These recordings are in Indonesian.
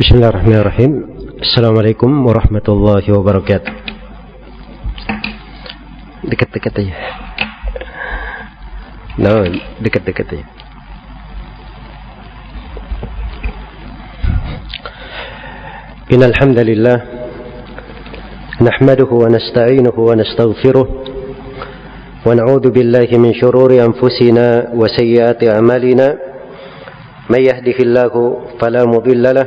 بسم الله الرحمن الرحيم السلام عليكم ورحمة الله وبركاته دكت دكت إيه لا دكت دكت إيه إن الحمد لله نحمده ونستعينه ونستغفره ونعوذ بالله من شرور أنفسنا وسيئات أعمالنا من يهده الله فلا مضل له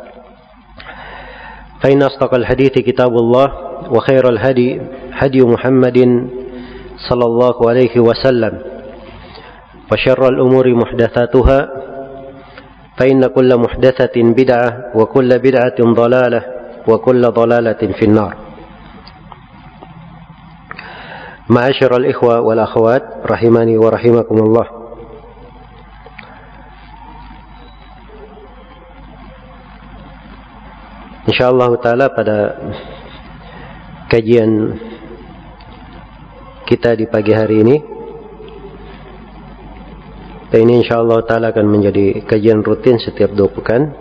فإن أصدق الحديث كتاب الله وخير الهدي هدي محمد صلى الله عليه وسلم وشر الأمور محدثاتها فإن كل محدثة بدعة وكل بدعة ضلالة وكل ضلالة في النار. معاشر الإخوة والأخوات رحمني ورحمكم الله. InsyaAllah Ta'ala pada kajian kita di pagi hari ini dan ini insyaAllah Ta'ala akan menjadi kajian rutin setiap dua pekan.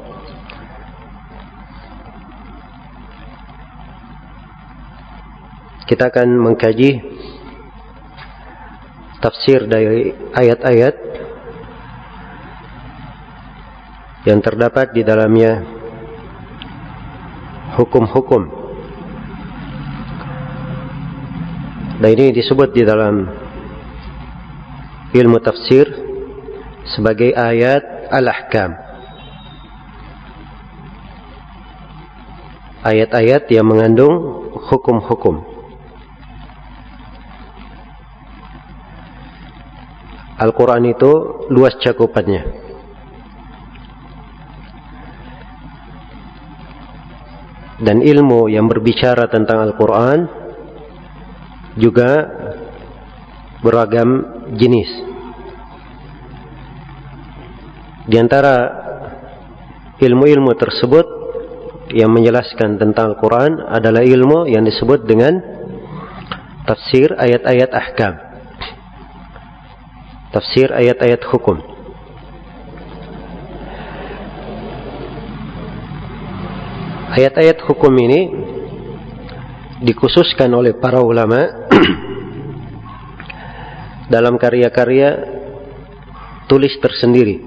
Kita akan mengkaji tafsir dari ayat-ayat yang terdapat di dalamnya hukum-hukum. Dan ini disebut di dalam ilmu tafsir sebagai ayat al-ahkam. Ayat-ayat yang mengandung hukum-hukum. Al-Quran itu luas cakupannya. Dan ilmu yang berbicara tentang Al-Quran juga beragam jenis. Di antara ilmu-ilmu tersebut yang menjelaskan tentang Al-Quran adalah ilmu yang disebut dengan tafsir ayat-ayat ahkam tafsir ayat-ayat hukum. Ayat-ayat hukum ini dikhususkan oleh para ulama dalam karya-karya tulis tersendiri.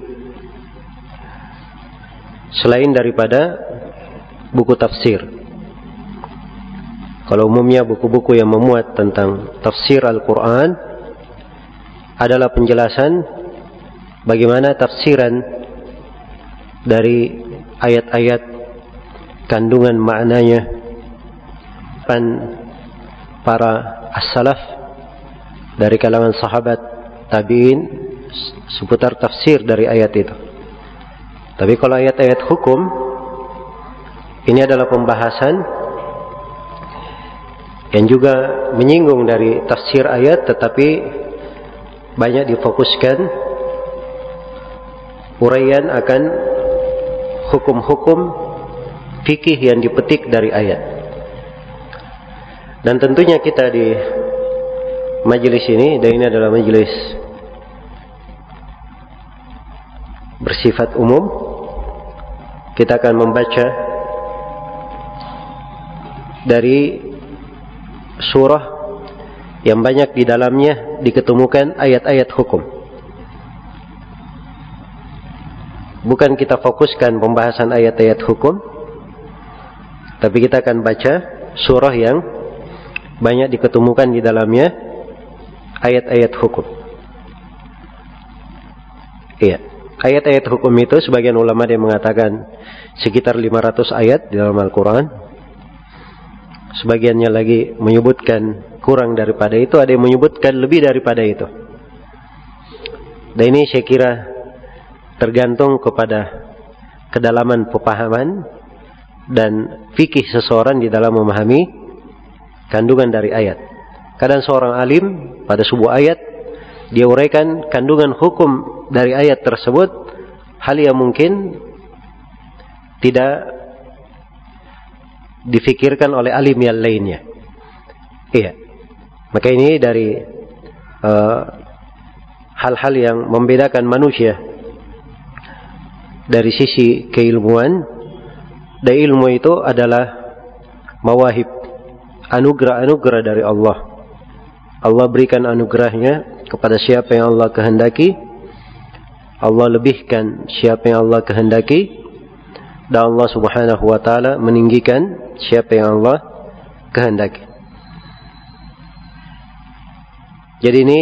Selain daripada buku tafsir. Kalau umumnya buku-buku yang memuat tentang tafsir Al-Quran adalah penjelasan bagaimana tafsiran dari ayat-ayat kandungan maknanya pan para as-salaf dari kalangan sahabat tabi'in seputar tafsir dari ayat itu. Tapi kalau ayat-ayat hukum ini adalah pembahasan yang juga menyinggung dari tafsir ayat tetapi banyak difokuskan uraian akan hukum-hukum fikih yang dipetik dari ayat. Dan tentunya kita di majelis ini, dan ini adalah majelis bersifat umum, kita akan membaca dari surah yang banyak di dalamnya diketemukan ayat-ayat hukum. Bukan kita fokuskan pembahasan ayat-ayat hukum, tapi kita akan baca surah yang banyak diketemukan di dalamnya ayat-ayat hukum. Iya. Ayat-ayat hukum itu sebagian ulama yang mengatakan sekitar 500 ayat di dalam Al-Quran. Sebagiannya lagi menyebutkan kurang daripada itu, ada yang menyebutkan lebih daripada itu. Dan ini saya kira tergantung kepada kedalaman pemahaman dan fikih seseorang di dalam memahami kandungan dari ayat. Kadang seorang alim pada sebuah ayat dia uraikan kandungan hukum dari ayat tersebut hal yang mungkin tidak difikirkan oleh alim yang lainnya. Iya. Maka ini dari uh, hal-hal uh, yang membedakan manusia dari sisi keilmuan dan ilmu itu adalah mawahib anugerah-anugerah dari Allah. Allah berikan anugerahnya kepada siapa yang Allah kehendaki. Allah lebihkan siapa yang Allah kehendaki dan Allah Subhanahu wa taala meninggikan siapa yang Allah kehendaki. Jadi ini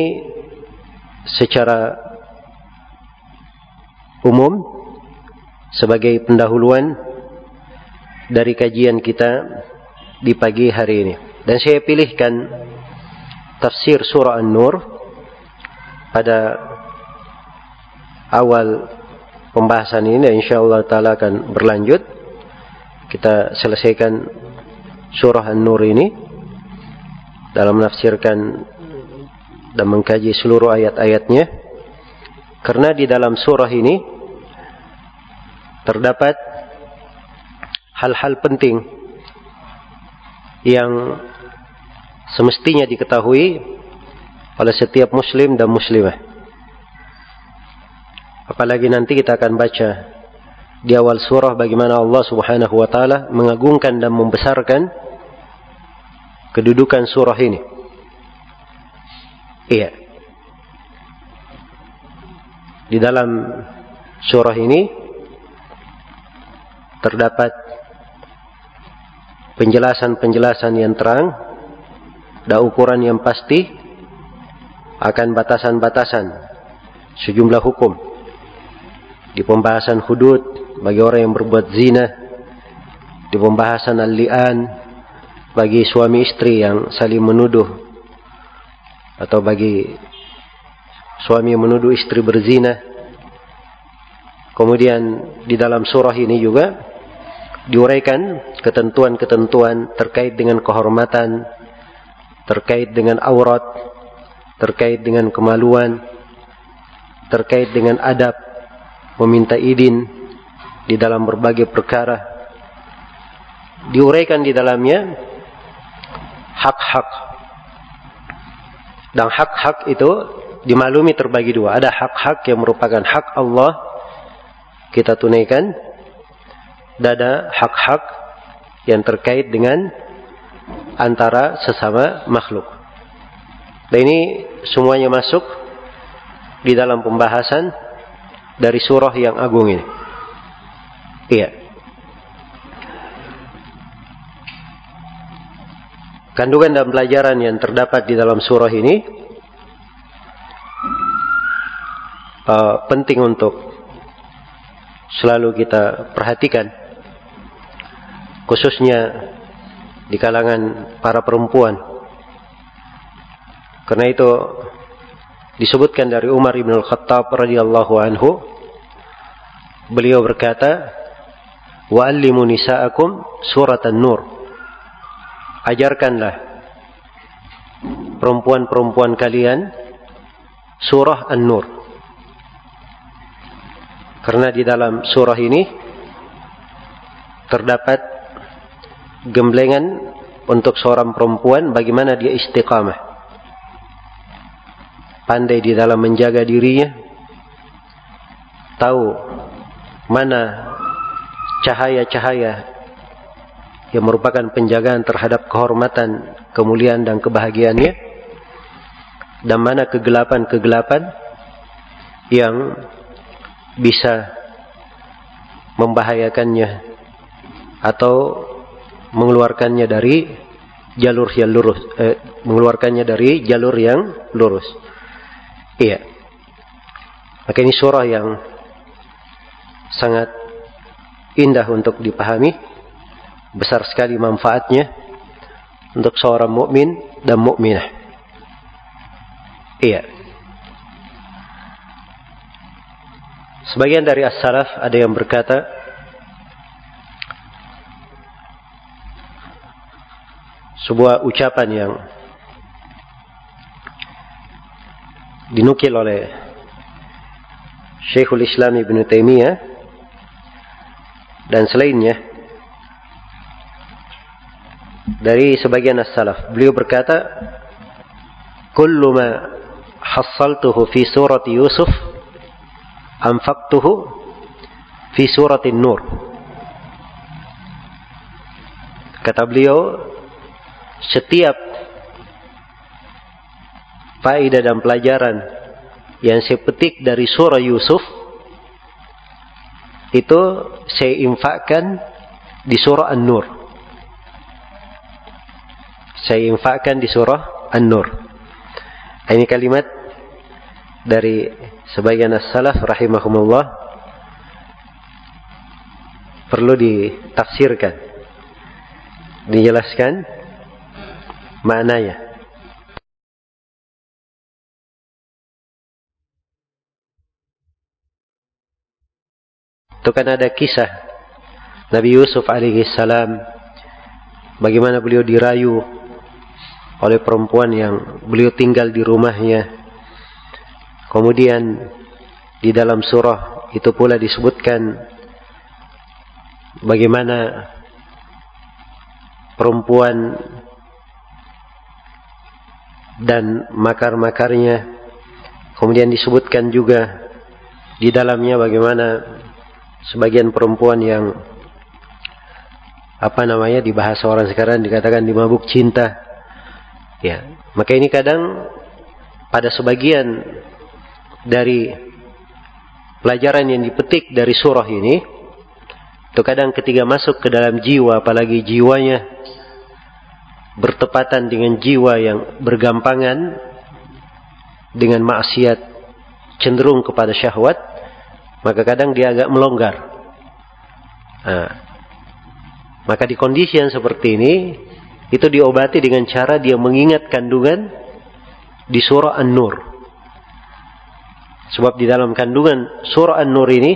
secara umum sebagai pendahuluan dari kajian kita di pagi hari ini. Dan saya pilihkan tafsir surah An-Nur pada awal pembahasan ini. Dan insyaallah taala akan berlanjut. Kita selesaikan surah An-Nur ini dalam menafsirkan dan mengkaji seluruh ayat-ayatnya. Karena di dalam surah ini terdapat hal-hal penting yang semestinya diketahui oleh setiap muslim dan muslimah. Apalagi nanti kita akan baca di awal surah bagaimana Allah Subhanahu wa taala mengagungkan dan membesarkan kedudukan surah ini. Iya. Di dalam surah ini terdapat penjelasan-penjelasan yang terang dan ukuran yang pasti akan batasan-batasan sejumlah hukum di pembahasan hudud bagi orang yang berbuat zina, di pembahasan al-li'an bagi suami istri yang saling menuduh atau bagi suami yang menuduh istri berzina. Kemudian di dalam surah ini juga diuraikan ketentuan-ketentuan terkait dengan kehormatan, terkait dengan aurat, terkait dengan kemaluan, terkait dengan adab meminta izin di dalam berbagai perkara. Diuraikan di dalamnya hak-hak. Dan hak-hak itu dimaklumi terbagi dua. Ada hak-hak yang merupakan hak Allah kita tunaikan dan ada hak-hak yang terkait dengan antara sesama makhluk dan ini semuanya masuk di dalam pembahasan dari surah yang agung ini. Iya. Kandungan dan pelajaran yang terdapat di dalam surah ini uh, penting untuk selalu kita perhatikan khususnya di kalangan para perempuan. Karena itu disebutkan dari Umar bin Al-Khattab radhiyallahu anhu beliau berkata wa'allimu nisa'akum surat an-nur ajarkanlah perempuan-perempuan kalian surah an-nur. Karena di dalam surah ini terdapat gemblengan untuk seorang perempuan bagaimana dia istiqamah? Pandai di dalam menjaga dirinya, tahu mana cahaya-cahaya yang merupakan penjagaan terhadap kehormatan, kemuliaan dan kebahagiaannya, dan mana kegelapan-kegelapan yang bisa membahayakannya atau mengeluarkannya dari jalur yang lurus, eh, mengeluarkannya dari jalur yang lurus. Iya. Maka ini surah yang sangat indah untuk dipahami, besar sekali manfaatnya untuk seorang mukmin dan mukminah. Iya. Sebagian dari as-salaf ada yang berkata sebuah ucapan yang dinukil oleh Syekhul Islam Ibn Taimiyah dan selainnya dari sebagian as-salaf. Beliau berkata, "Kullu ma hassaltuhu fi surati Yusuf anfaqtuhu fi surati Nur." Kata beliau, setiap faedah dan pelajaran yang saya petik dari surah Yusuf itu saya infakkan di surah An-Nur. Saya infakkan di surah An-Nur. Ini kalimat dari sebagian as-salaf rahimahumullah perlu ditafsirkan. Dijelaskan maknanya. Itu kan ada kisah Nabi Yusuf alaihi salam bagaimana beliau dirayu oleh perempuan yang beliau tinggal di rumahnya. Kemudian di dalam surah itu pula disebutkan bagaimana perempuan dan makar-makarnya. Kemudian disebutkan juga di dalamnya bagaimana sebagian perempuan yang apa namanya di bahasa orang sekarang dikatakan dimabuk cinta. Ya, maka ini kadang pada sebagian dari pelajaran yang dipetik dari surah ini itu kadang ketika masuk ke dalam jiwa apalagi jiwanya bertepatan dengan jiwa yang bergampangan dengan maksiat cenderung kepada syahwat maka kadang dia agak melonggar. Nah, maka di kondisi yang seperti ini itu diobati dengan cara dia mengingat kandungan di surah An-Nur. Sebab di dalam kandungan surah An-Nur ini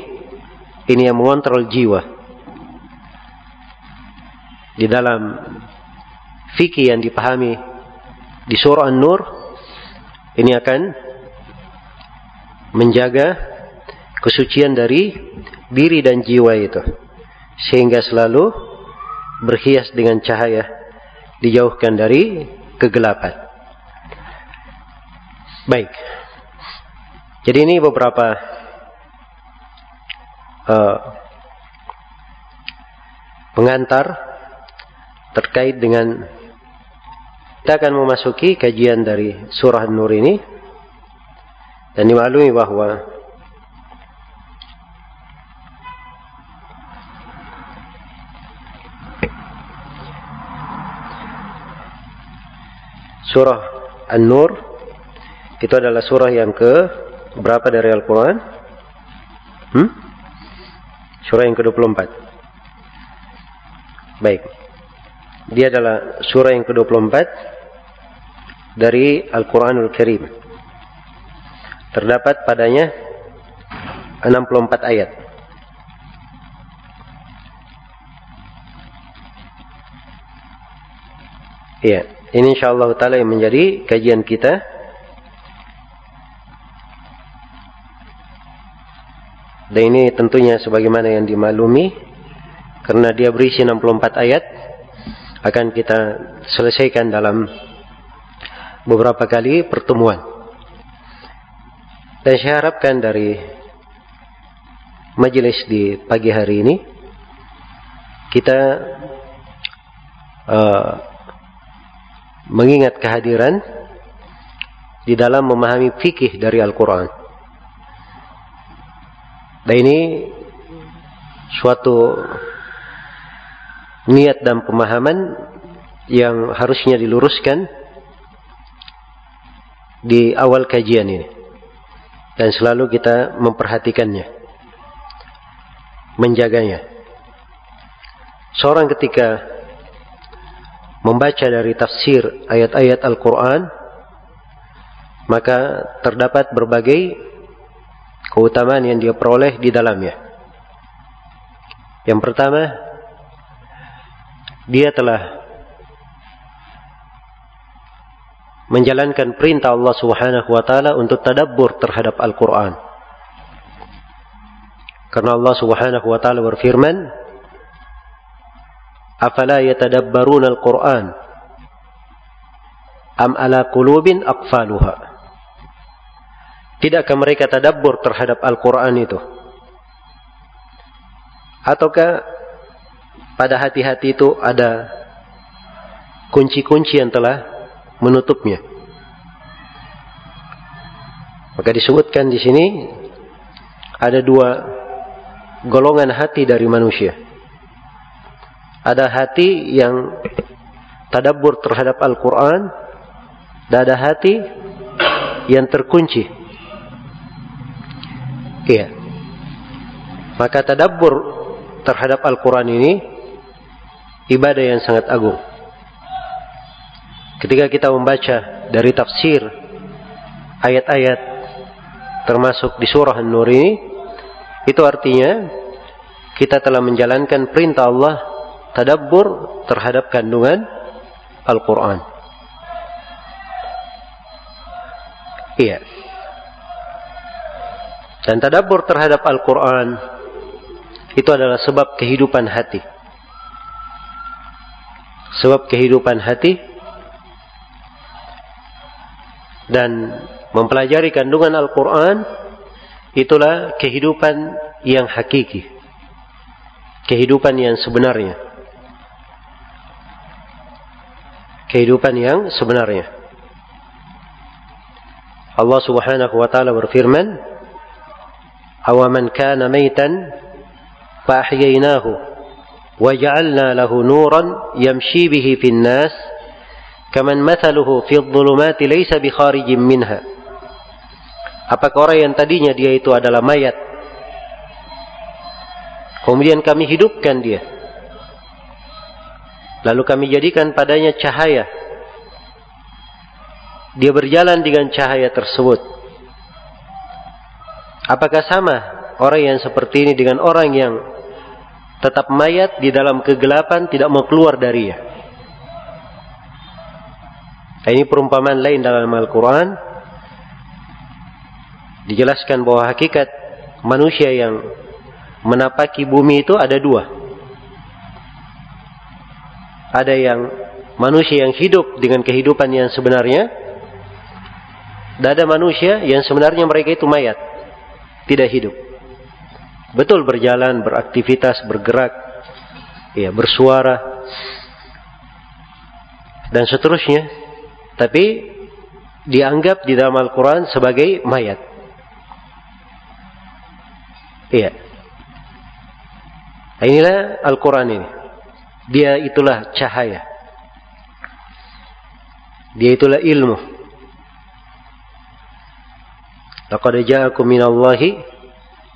ini yang mengontrol jiwa. Di dalam fikih yang dipahami di surah An-Nur ini akan menjaga kesucian dari diri dan jiwa itu sehingga selalu berhias dengan cahaya dijauhkan dari kegelapan. Baik. Jadi ini beberapa uh, pengantar terkait dengan kita akan memasuki kajian dari surah Nur ini dan dimaklumi bahwa surah An-Nur itu adalah surah yang ke berapa dari Al-Quran? Hmm? Surah yang ke-24. Baik. Dia adalah surah yang ke-24 dari Al-Quranul Karim. Terdapat padanya 64 ayat. Iya, ini insyaallah taala yang menjadi kajian kita. Dan ini tentunya sebagaimana yang dimaklumi karena dia berisi 64 ayat akan kita selesaikan dalam beberapa kali pertemuan. Dan saya harapkan dari majelis di pagi hari ini kita uh, mengingat kehadiran di dalam memahami fikih dari Al-Quran. Dan ini suatu niat dan pemahaman yang harusnya diluruskan di awal kajian ini. Dan selalu kita memperhatikannya. Menjaganya. Seorang ketika membaca dari tafsir ayat-ayat Al-Quran, maka terdapat berbagai keutamaan yang dia peroleh di dalamnya. Yang pertama, dia telah menjalankan perintah Allah Subhanahu wa taala untuk tadabbur terhadap Al-Qur'an. Karena Allah Subhanahu wa taala berfirman, "Afala yatadabbaruna al-Qur'an am ala qulubin aqfaluha?" Tidakkah mereka tadabbur terhadap Al-Qur'an itu? Ataukah pada hati-hati itu ada kunci-kunci yang telah menutupnya. Maka disebutkan di sini ada dua golongan hati dari manusia. Ada hati yang tadabbur terhadap Al-Quran dan ada hati yang terkunci. Iya. Maka tadabbur terhadap Al-Quran ini ibadah yang sangat agung. Ketika kita membaca dari tafsir ayat-ayat termasuk di surah An-Nur ini, itu artinya kita telah menjalankan perintah Allah tadabbur terhadap kandungan Al-Quran. Iya. Dan tadabbur terhadap Al-Quran itu adalah sebab kehidupan hati. Sebab kehidupan hati dan mempelajari kandungan Al-Quran itulah kehidupan yang hakiki. Kehidupan yang sebenarnya. Kehidupan yang sebenarnya. Allah Subhanahu wa taala berfirman awaman kana maitan fa ahyaynahu wa ja'alna lahu nuran yamshi bihi fin nas kaman mathaluhu fi dhulumati laysa bi kharijin minha. Apakah orang yang tadinya dia itu adalah mayat? Kemudian kami hidupkan dia. Lalu kami jadikan padanya cahaya. Dia berjalan dengan cahaya tersebut. Apakah sama orang yang seperti ini dengan orang yang tetap mayat di dalam kegelapan tidak mau keluar darinya ini perumpamaan lain dalam Al-Quran. Dijelaskan bahwa hakikat manusia yang menapaki bumi itu ada dua. Ada yang manusia yang hidup dengan kehidupan yang sebenarnya. Dan ada manusia yang sebenarnya mereka itu mayat. Tidak hidup. Betul berjalan, beraktivitas, bergerak, ya, bersuara, dan seterusnya tapi dianggap di dalam Al-Quran sebagai mayat. Iya. Nah, inilah Al-Quran ini. Dia itulah cahaya. Dia itulah ilmu. Laqad ja'akum minallahi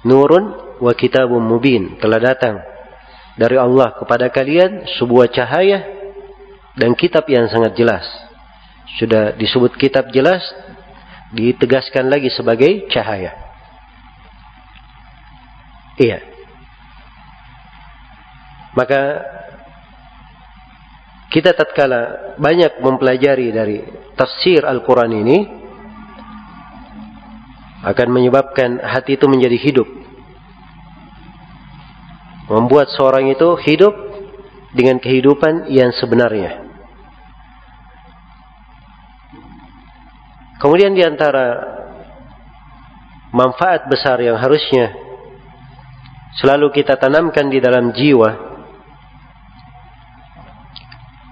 nurun wa kitabun mubin. Telah datang dari Allah kepada kalian sebuah cahaya dan kitab yang sangat jelas. Sudah disebut kitab jelas, ditegaskan lagi sebagai cahaya. Iya. Maka kita tatkala banyak mempelajari dari tafsir Al-Quran ini akan menyebabkan hati itu menjadi hidup. Membuat seorang itu hidup dengan kehidupan yang sebenarnya. Kemudian di antara manfaat besar yang harusnya selalu kita tanamkan di dalam jiwa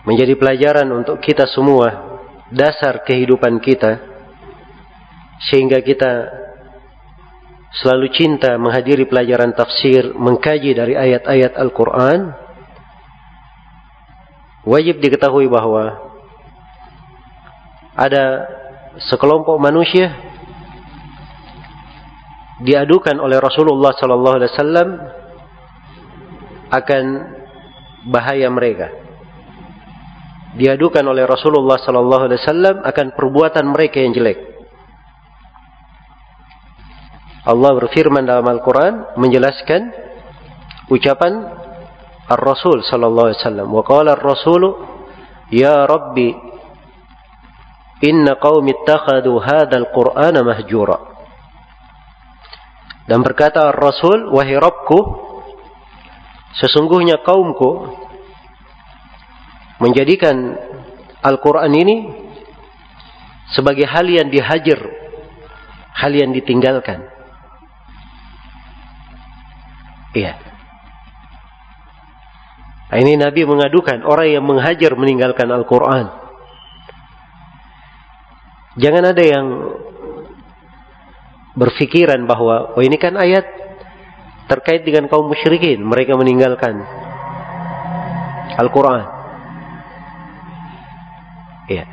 menjadi pelajaran untuk kita semua dasar kehidupan kita sehingga kita selalu cinta menghadiri pelajaran tafsir mengkaji dari ayat-ayat Al-Quran wajib diketahui bahwa ada sekelompok manusia diadukan oleh Rasulullah sallallahu alaihi wasallam akan bahaya mereka. Diadukan oleh Rasulullah sallallahu alaihi wasallam akan perbuatan mereka yang jelek. Allah berfirman dalam Al-Qur'an menjelaskan ucapan Ar-Rasul sallallahu alaihi wasallam. Wa qala Ar-Rasul ya Rabbi inna qaumi ittakhadhu hadzal Qur'ana mahjura. Dan berkata Ar-Rasul wahai Rabbku sesungguhnya kaumku menjadikan Al-Quran ini sebagai hal yang dihajar, hal yang ditinggalkan. Iya. Nah, ini Nabi mengadukan orang yang menghajar meninggalkan Al-Quran. Jangan ada yang berpikiran bahwa oh ini kan ayat terkait dengan kaum musyrikin, mereka meninggalkan Al-Quran. Iya.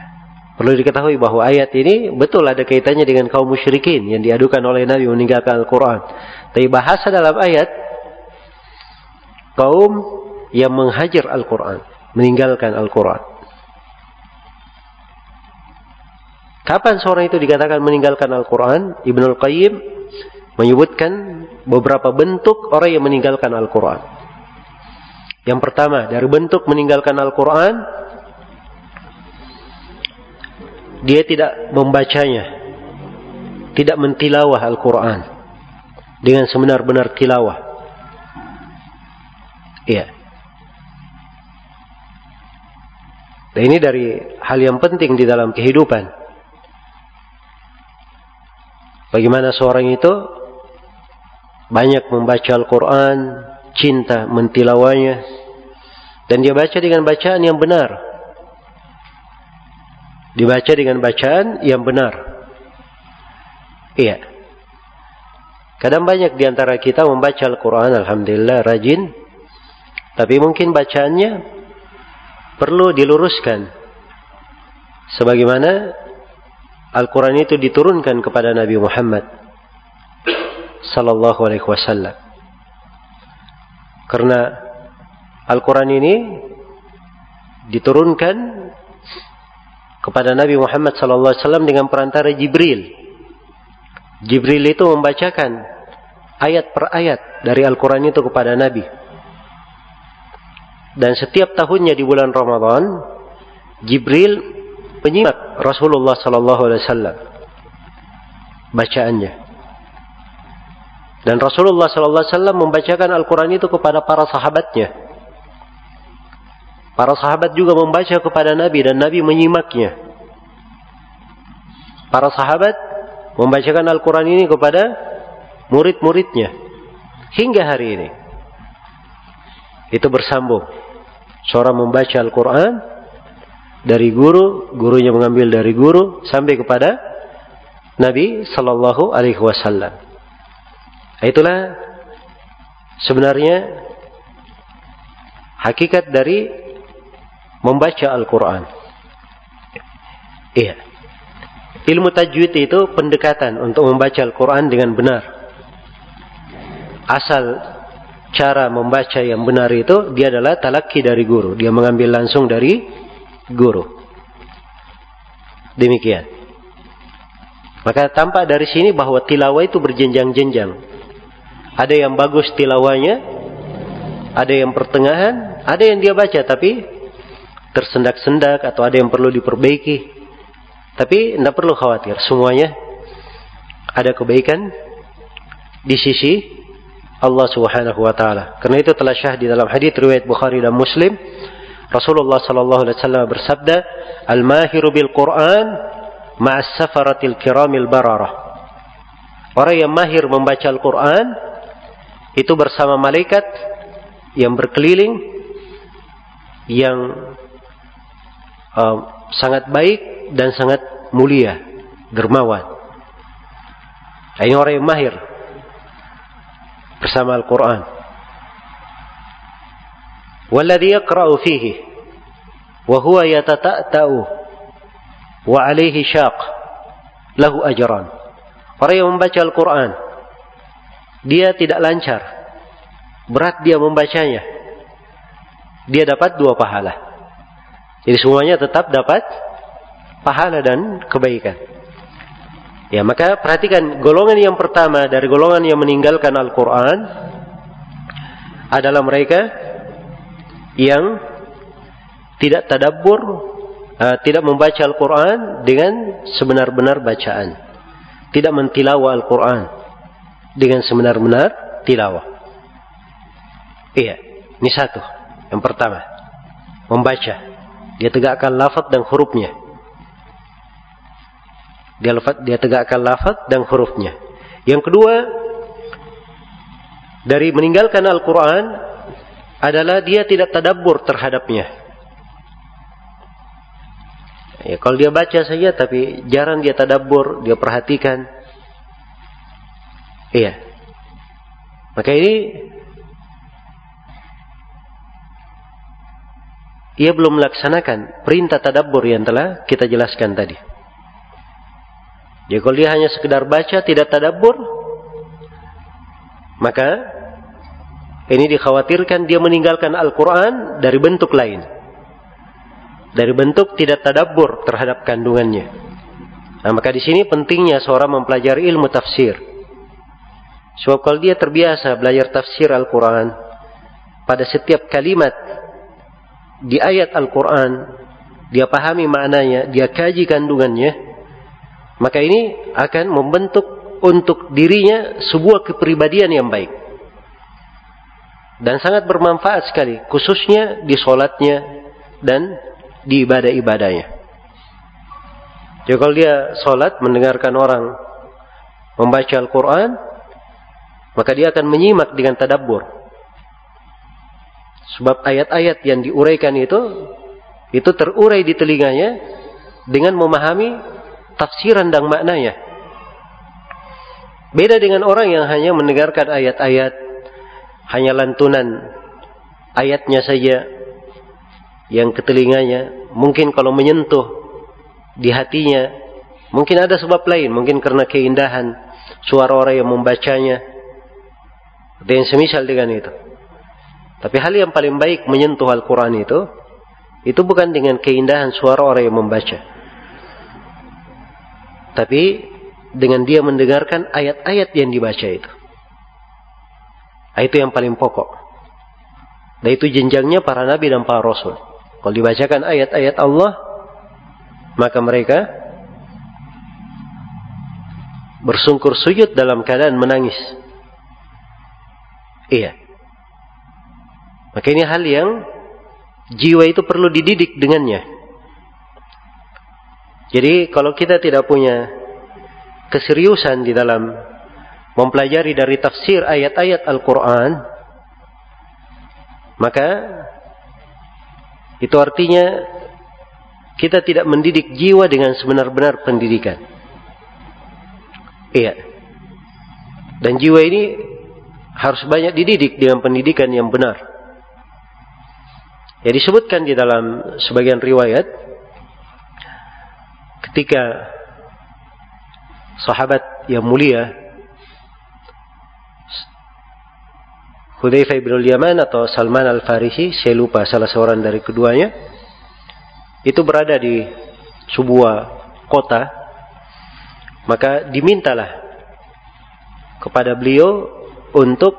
Perlu diketahui bahwa ayat ini betul ada kaitannya dengan kaum musyrikin yang diadukan oleh Nabi meninggalkan Al-Quran. Tapi bahasa dalam ayat kaum yang menghajar Al-Quran, meninggalkan Al-Quran. Kapan seorang itu dikatakan meninggalkan Al-Quran? Ibnul Qayyim menyebutkan beberapa bentuk orang yang meninggalkan Al-Quran. Yang pertama, dari bentuk meninggalkan Al-Quran, dia tidak membacanya, tidak mentilawah Al-Quran dengan sebenar-benar tilawah. Iya. Dan ini dari hal yang penting di dalam kehidupan. Bagaimana seorang itu banyak membaca Al-Quran, cinta mentilawanya, dan dia baca dengan bacaan yang benar. Dibaca dengan bacaan yang benar. Iya. Kadang banyak di antara kita membaca Al-Quran, Alhamdulillah, rajin. Tapi mungkin bacaannya perlu diluruskan. Sebagaimana Al-Quran itu diturunkan kepada Nabi Muhammad sallallahu alaihi wasallam. Karena Al-Quran ini diturunkan kepada Nabi Muhammad sallallahu alaihi wasallam dengan perantara Jibril. Jibril itu membacakan ayat per ayat dari Al-Quran itu kepada Nabi. Dan setiap tahunnya di bulan Ramadan, Jibril menyimak Rasulullah sallallahu alaihi wasallam bacaannya. Dan Rasulullah sallallahu alaihi wasallam membacakan Al-Qur'an itu kepada para sahabatnya. Para sahabat juga membaca kepada Nabi dan Nabi menyimaknya. Para sahabat membacakan Al-Quran ini kepada murid-muridnya. Hingga hari ini. Itu bersambung. Seorang membaca Al-Quran dari guru, gurunya mengambil dari guru sampai kepada Nabi Sallallahu Alaihi Wasallam. Itulah sebenarnya hakikat dari membaca Al-Quran. Iya. Ilmu tajwid itu pendekatan untuk membaca Al-Quran dengan benar. Asal cara membaca yang benar itu dia adalah talaki dari guru. Dia mengambil langsung dari guru. Demikian. Maka tampak dari sini bahwa tilawah itu berjenjang-jenjang. Ada yang bagus tilawahnya, ada yang pertengahan, ada yang dia baca tapi tersendak-sendak atau ada yang perlu diperbaiki. Tapi tidak perlu khawatir, semuanya ada kebaikan di sisi Allah Subhanahu wa taala. Karena itu telah syah di dalam hadis riwayat Bukhari dan Muslim, Rasulullah sallallahu alaihi wasallam bersabda, "Al-mahiru bil Qur'an ma'as safaratil kiramil bararah." Orang yang mahir membaca Al-Qur'an itu bersama malaikat yang berkeliling yang uh, sangat baik dan sangat mulia, dermawan. Ini orang yang mahir bersama Al-Quran. Fihi wa huwa yatata'ta'u wa alaihi syaq lahu ajran. Orang yang membaca Al-Quran, dia tidak lancar, berat dia membacanya, dia dapat dua pahala. Jadi semuanya tetap dapat pahala dan kebaikan. Ya, maka perhatikan golongan yang pertama dari golongan yang meninggalkan Al-Quran adalah mereka yang tidak tadabbur, uh, tidak membaca Al-Quran dengan sebenar-benar bacaan. Tidak mentilawah Al-Quran dengan sebenar-benar tilawah. Iya, ini satu. Yang pertama, membaca. Dia tegakkan lafaz dan hurufnya. Dia, lafaz, dia tegakkan lafaz dan hurufnya. Yang kedua, dari meninggalkan Al-Quran adalah dia tidak tadabbur terhadapnya. Ya, kalau dia baca saja tapi jarang dia tadabbur, dia perhatikan. Iya. Maka ini ia belum melaksanakan perintah tadabbur yang telah kita jelaskan tadi. Jadi kalau dia hanya sekedar baca tidak tadabbur, maka ini dikhawatirkan dia meninggalkan Al-Quran dari bentuk lain dari bentuk tidak tadabbur terhadap kandungannya. Nah, maka di sini pentingnya seorang mempelajari ilmu tafsir. Sebab kalau dia terbiasa belajar tafsir Al-Quran, pada setiap kalimat di ayat Al-Quran, dia pahami maknanya, dia kaji kandungannya, maka ini akan membentuk untuk dirinya sebuah kepribadian yang baik. Dan sangat bermanfaat sekali, khususnya di solatnya dan di ibadah-ibadahnya. Jadi kalau dia sholat mendengarkan orang membaca Al-Quran, maka dia akan menyimak dengan tadabbur. Sebab ayat-ayat yang diuraikan itu, itu terurai di telinganya dengan memahami tafsiran dan maknanya. Beda dengan orang yang hanya mendengarkan ayat-ayat, hanya lantunan ayatnya saja, yang ke telinganya, mungkin kalau menyentuh di hatinya, mungkin ada sebab lain, mungkin karena keindahan suara orang yang membacanya, yang semisal dengan itu. Tapi hal yang paling baik menyentuh Al-Quran itu, itu bukan dengan keindahan suara orang yang membaca. Tapi dengan dia mendengarkan ayat-ayat yang dibaca itu. Itu yang paling pokok. Dan itu jenjangnya para nabi dan para rasul. Kalau dibacakan ayat-ayat Allah, maka mereka bersungkur sujud dalam keadaan menangis. Iya. Maka ini hal yang jiwa itu perlu dididik dengannya. Jadi kalau kita tidak punya keseriusan di dalam mempelajari dari tafsir ayat-ayat Al-Quran, maka itu artinya kita tidak mendidik jiwa dengan sebenar-benar pendidikan. Iya. Dan jiwa ini harus banyak dididik dengan pendidikan yang benar. Ya disebutkan di dalam sebagian riwayat ketika sahabat yang mulia Hudzaifah bin Yaman atau Salman Al-Farisi, saya lupa salah seorang dari keduanya, itu berada di sebuah kota, maka dimintalah kepada beliau untuk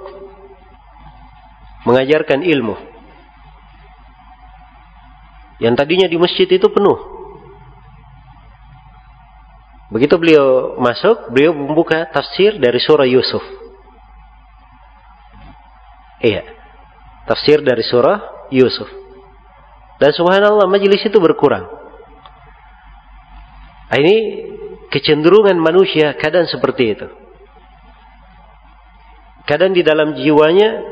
mengajarkan ilmu. Yang tadinya di masjid itu penuh. Begitu beliau masuk, beliau membuka tafsir dari surah Yusuf. Iya. Tafsir dari surah Yusuf. Dan subhanallah majelis itu berkurang. Nah, ini kecenderungan manusia kadang seperti itu. Kadang di dalam jiwanya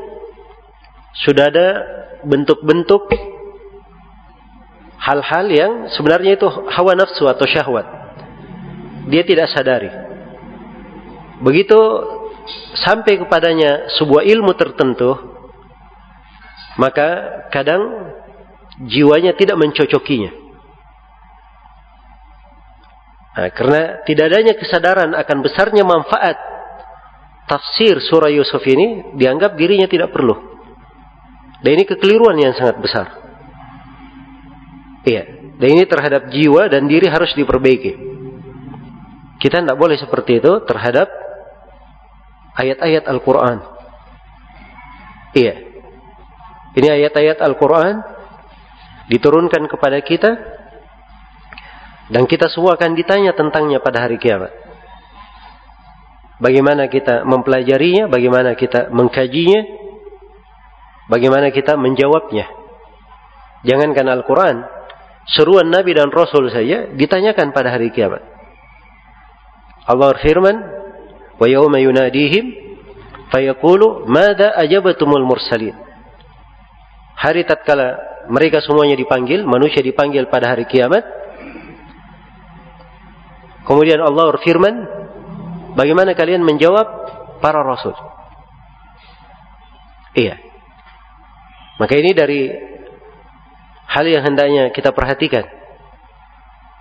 sudah ada bentuk-bentuk hal-hal yang sebenarnya itu hawa nafsu atau syahwat. Dia tidak sadari. Begitu sampai kepadanya sebuah ilmu tertentu, maka kadang jiwanya tidak mencocokinya. Nah, karena tidak adanya kesadaran akan besarnya manfaat tafsir surah Yusuf ini, dianggap dirinya tidak perlu. Dan ini kekeliruan yang sangat besar. Iya, dan ini terhadap jiwa dan diri harus diperbaiki. Kita tidak boleh seperti itu terhadap ayat-ayat Al-Quran. Iya. Ini ayat-ayat Al-Quran diturunkan kepada kita dan kita semua akan ditanya tentangnya pada hari kiamat. Bagaimana kita mempelajarinya, bagaimana kita mengkajinya, bagaimana kita menjawabnya. Jangankan Al-Quran, seruan Nabi dan Rasul saja ditanyakan pada hari kiamat. Allah berfirman, wa yawma yunadihim fayaqulu madza ajabatumul mursalin? Hari tatkala mereka semuanya dipanggil manusia dipanggil pada hari kiamat kemudian Allah berfirman bagaimana kalian menjawab para rasul? Iya. Maka ini dari hal yang hendaknya kita perhatikan.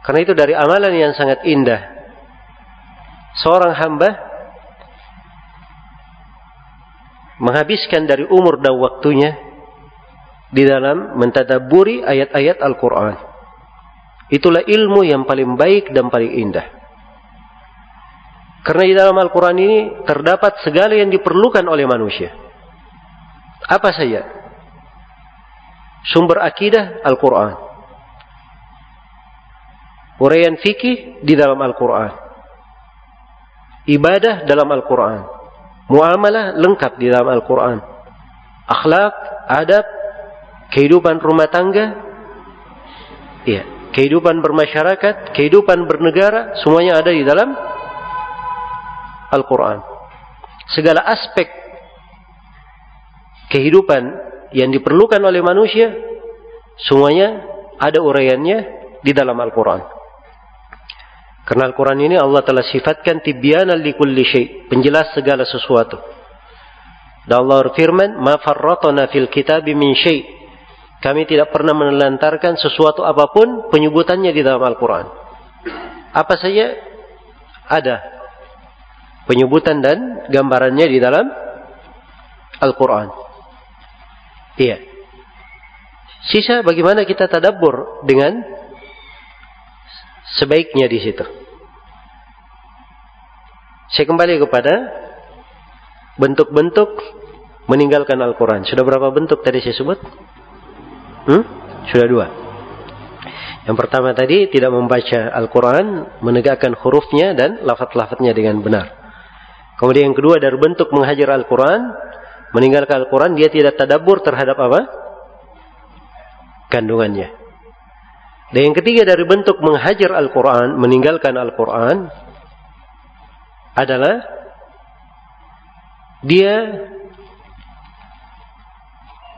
Karena itu dari amalan yang sangat indah. Seorang hamba menghabiskan dari umur dan waktunya di dalam mentadaburi ayat-ayat Al-Quran. Itulah ilmu yang paling baik dan paling indah. Karena di dalam Al-Quran ini terdapat segala yang diperlukan oleh manusia. Apa saja? Sumber akidah Al-Quran. Uraian fikih di dalam Al-Quran. Ibadah dalam Al-Quran Muamalah lengkap di dalam Al-Quran. Akhlak, adab, kehidupan rumah tangga, ya, kehidupan bermasyarakat, kehidupan bernegara, semuanya ada di dalam Al-Quran. Segala aspek kehidupan yang diperlukan oleh manusia, semuanya ada uraiannya di dalam Al-Quran. Karena Al-Quran ini Allah telah sifatkan tibyanan likulli syai. Penjelas segala sesuatu. Dan Allah berfirman, Ma farratana fil kitabi min syai. Kami tidak pernah menelantarkan sesuatu apa pun penyebutannya di dalam Al-Quran. Apa saja ada penyebutan dan gambarannya di dalam Al-Quran. Iya. Sisa bagaimana kita tadabbur dengan sebaiknya di situ. Saya kembali kepada bentuk-bentuk meninggalkan Al-Quran. Sudah berapa bentuk tadi saya sebut? Hmm? Sudah dua. Yang pertama tadi tidak membaca Al-Quran, menegakkan hurufnya dan lafat-lafatnya dengan benar. Kemudian yang kedua dari bentuk menghajar Al-Quran, meninggalkan Al-Quran, dia tidak tadabur terhadap apa? Kandungannya. Dan yang ketiga dari bentuk menghajar Al-Quran, meninggalkan Al-Quran, adalah dia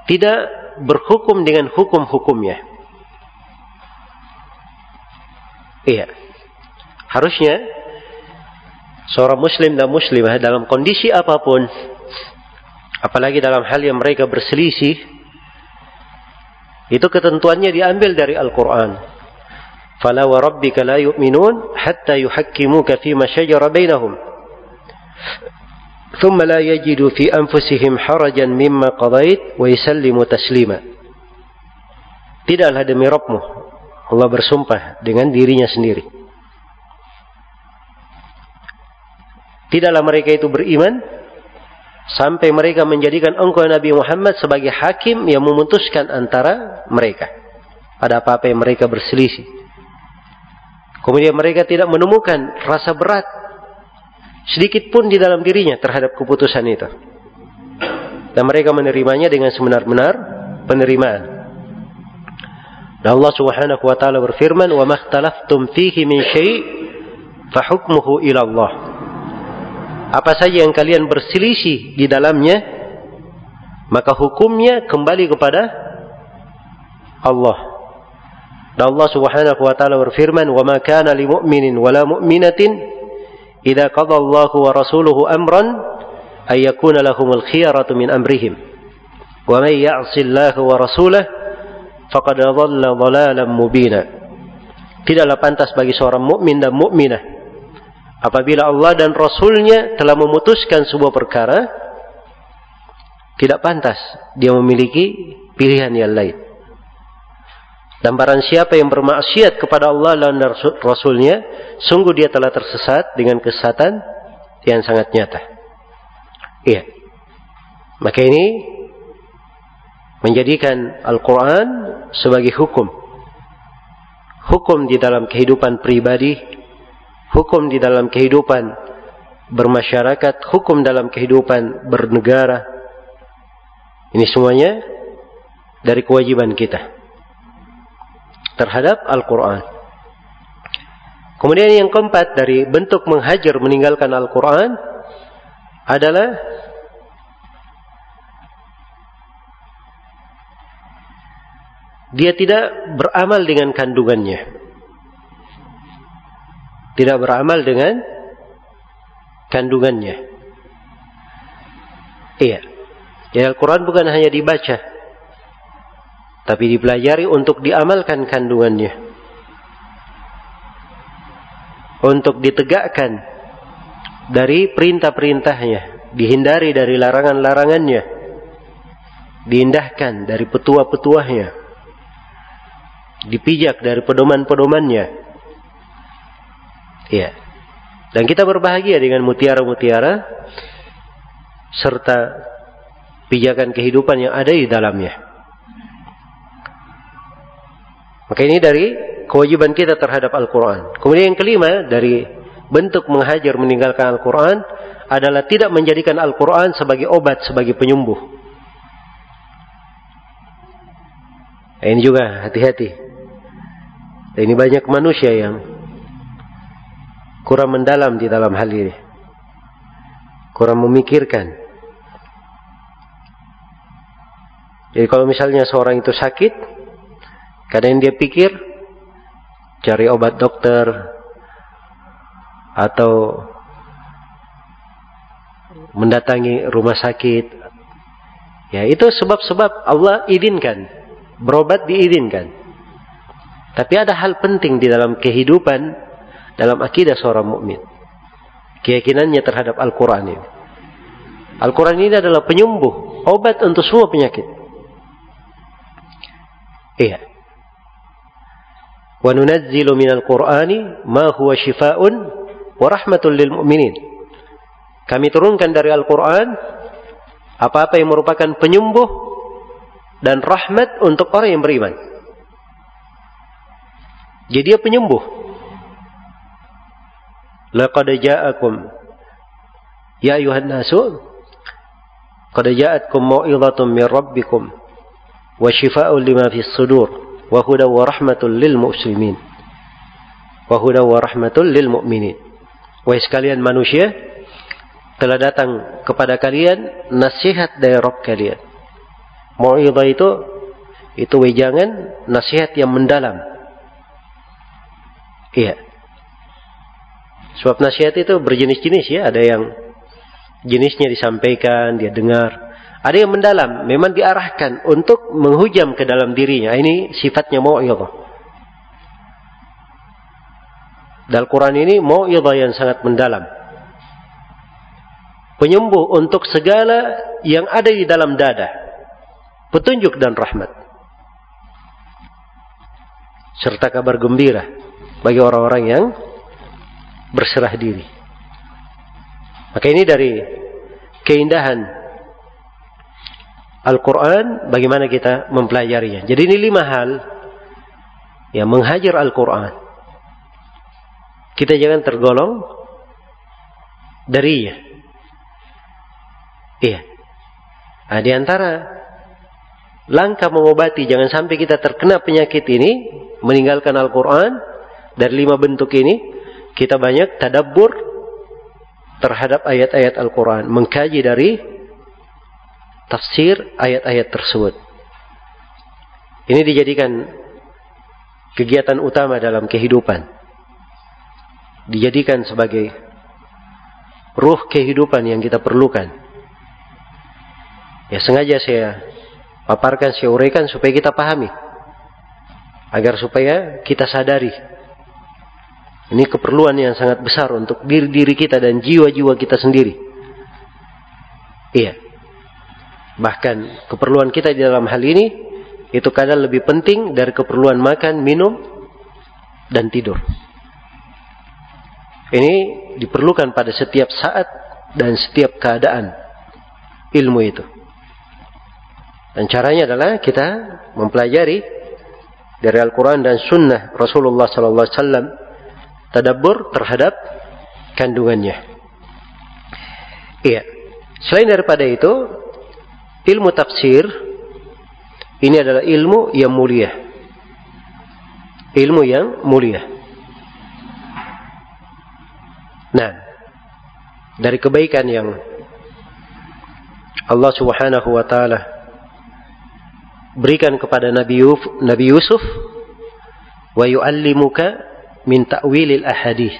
tidak berhukum dengan hukum-hukumnya. Iya. Harusnya seorang muslim dan muslimah dalam kondisi apa pun apalagi dalam hal yang mereka berselisih itu ketentuannya diambil dari Al-Quran. Fala wa rabbika la yu'minun hatta yuhakkimuka fima shajara bainahum. ثم لا يجدوا في أنفسهم حرجا مما قضيت ويسلموا تسليما Tidaklah demi Rabbmu Allah bersumpah dengan dirinya sendiri Tidaklah mereka itu beriman sampai mereka menjadikan engkau Nabi Muhammad sebagai hakim yang memutuskan antara mereka. Ada apa-apa yang mereka berselisih. Kemudian mereka tidak menemukan rasa berat sedikit pun di dalam dirinya terhadap keputusan itu. Dan mereka menerimanya dengan sebenar-benar penerimaan. Dan Allah Subhanahu wa taala berfirman, "Wa makhtalaftum fihi min syai' fa hukmuhu ila Allah." Apa saja yang kalian berselisih di dalamnya maka hukumnya kembali kepada Allah dan Allah Subhanahu wa taala berfirman wa ma kana lil mu'minin wala mu'minatin idza qada wa rasuluhu amran ay lahumul khiyaratu min amrihim wa may ya'si wa faqad dhalalan mubina. Tidaklah pantas bagi seorang mukmin dan mukminah apabila Allah dan Rasulnya telah memutuskan sebuah perkara tidak pantas dia memiliki pilihan yang lain. Dan barang siapa yang bermaksiat kepada Allah dan Rasulnya, sungguh dia telah tersesat dengan kesesatan yang sangat nyata. Iya. Maka ini menjadikan Al-Quran sebagai hukum. Hukum di dalam kehidupan pribadi, hukum di dalam kehidupan bermasyarakat, hukum dalam kehidupan bernegara. Ini semuanya dari kewajiban kita terhadap Al-Quran. Kemudian yang keempat dari bentuk menghajar meninggalkan Al-Quran adalah dia tidak beramal dengan kandungannya. Tidak beramal dengan kandungannya. Iya. Ya Al-Quran bukan hanya dibaca, tapi dipelajari untuk diamalkan kandungannya. Untuk ditegakkan dari perintah-perintahnya, dihindari dari larangan-larangannya, diindahkan dari petua-petuahnya dipijak dari pedoman-pedomannya. Ya. Dan kita berbahagia dengan mutiara-mutiara serta pijakan kehidupan yang ada di dalamnya. Maka ini dari kewajiban kita terhadap Al-Quran. Kemudian yang kelima dari bentuk menghajar meninggalkan Al-Quran adalah tidak menjadikan Al-Quran sebagai obat, sebagai penyembuh. Ini juga hati-hati. Ini banyak manusia yang kurang mendalam di dalam hal ini. Kurang memikirkan. Jadi kalau misalnya seorang itu sakit, kadang dia pikir cari obat dokter atau mendatangi rumah sakit. Ya, itu sebab-sebab Allah izinkan. Berobat diizinkan. Tapi ada hal penting di dalam kehidupan, dalam akidah seorang mukmin. Keyakinannya terhadap Al-Quran ini. Al-Quran ini adalah penyembuh, obat untuk semua penyakit. Iya. Wa nunazzilu minal Qur'ani ma huwa shifaa'un wa rahmatul lil mu'minin. Kami turunkan dari Al-Quran apa-apa yang merupakan penyembuh dan rahmat untuk orang yang beriman. Jadi dia penyembuh. Laqad ja'akum ya ayuhan nasu qad ja'atkum mau'izatun min rabbikum wa shifaa'un lima fis sudur wa hudan wa rahmatul lil muslimin wa hudan wa rahmatul lil mu'minin. Wahai sekalian manusia, telah datang kepada kalian nasihat dari Rabb kalian. Mau'izah itu itu wejangan nasihat yang mendalam Iya. Sebab nasihat itu berjenis-jenis ya. Ada yang jenisnya disampaikan, dia dengar. Ada yang mendalam, memang diarahkan untuk menghujam ke dalam dirinya. Ini sifatnya mau'idhah. Dalam Quran ini mau'idhah yang sangat mendalam. Penyembuh untuk segala yang ada di dalam dada. Petunjuk dan rahmat. Serta kabar gembira bagi orang-orang yang berserah diri. Maka ini dari keindahan Al-Quran, bagaimana kita mempelajarinya. Jadi ini lima hal yang menghajar Al-Quran. Kita jangan tergolong darinya. Iya. Nah, di antara langkah mengobati, jangan sampai kita terkena penyakit ini, meninggalkan Al-Quran, dari lima bentuk ini, kita banyak tadabbur terhadap ayat-ayat Al-Quran. Mengkaji dari tafsir ayat-ayat tersebut. Ini dijadikan kegiatan utama dalam kehidupan. Dijadikan sebagai ruh kehidupan yang kita perlukan. Ya sengaja saya paparkan, saya uraikan supaya kita pahami. Agar supaya kita sadari ini keperluan yang sangat besar untuk diri-diri kita dan jiwa-jiwa kita sendiri. Iya. Bahkan keperluan kita di dalam hal ini itu kadang lebih penting dari keperluan makan, minum, dan tidur. Ini diperlukan pada setiap saat dan setiap keadaan ilmu itu. Dan caranya adalah kita mempelajari dari Al-Quran dan Sunnah Rasulullah Sallallahu Alaihi Wasallam tadabbur terhadap kandungannya. Iya. Selain daripada itu, ilmu tafsir ini adalah ilmu yang mulia. Ilmu yang mulia. Nah, dari kebaikan yang Allah Subhanahu wa taala berikan kepada Nabi Yusuf, Nabi Yusuf wa yu'allimuka min ta'wilil ahadith.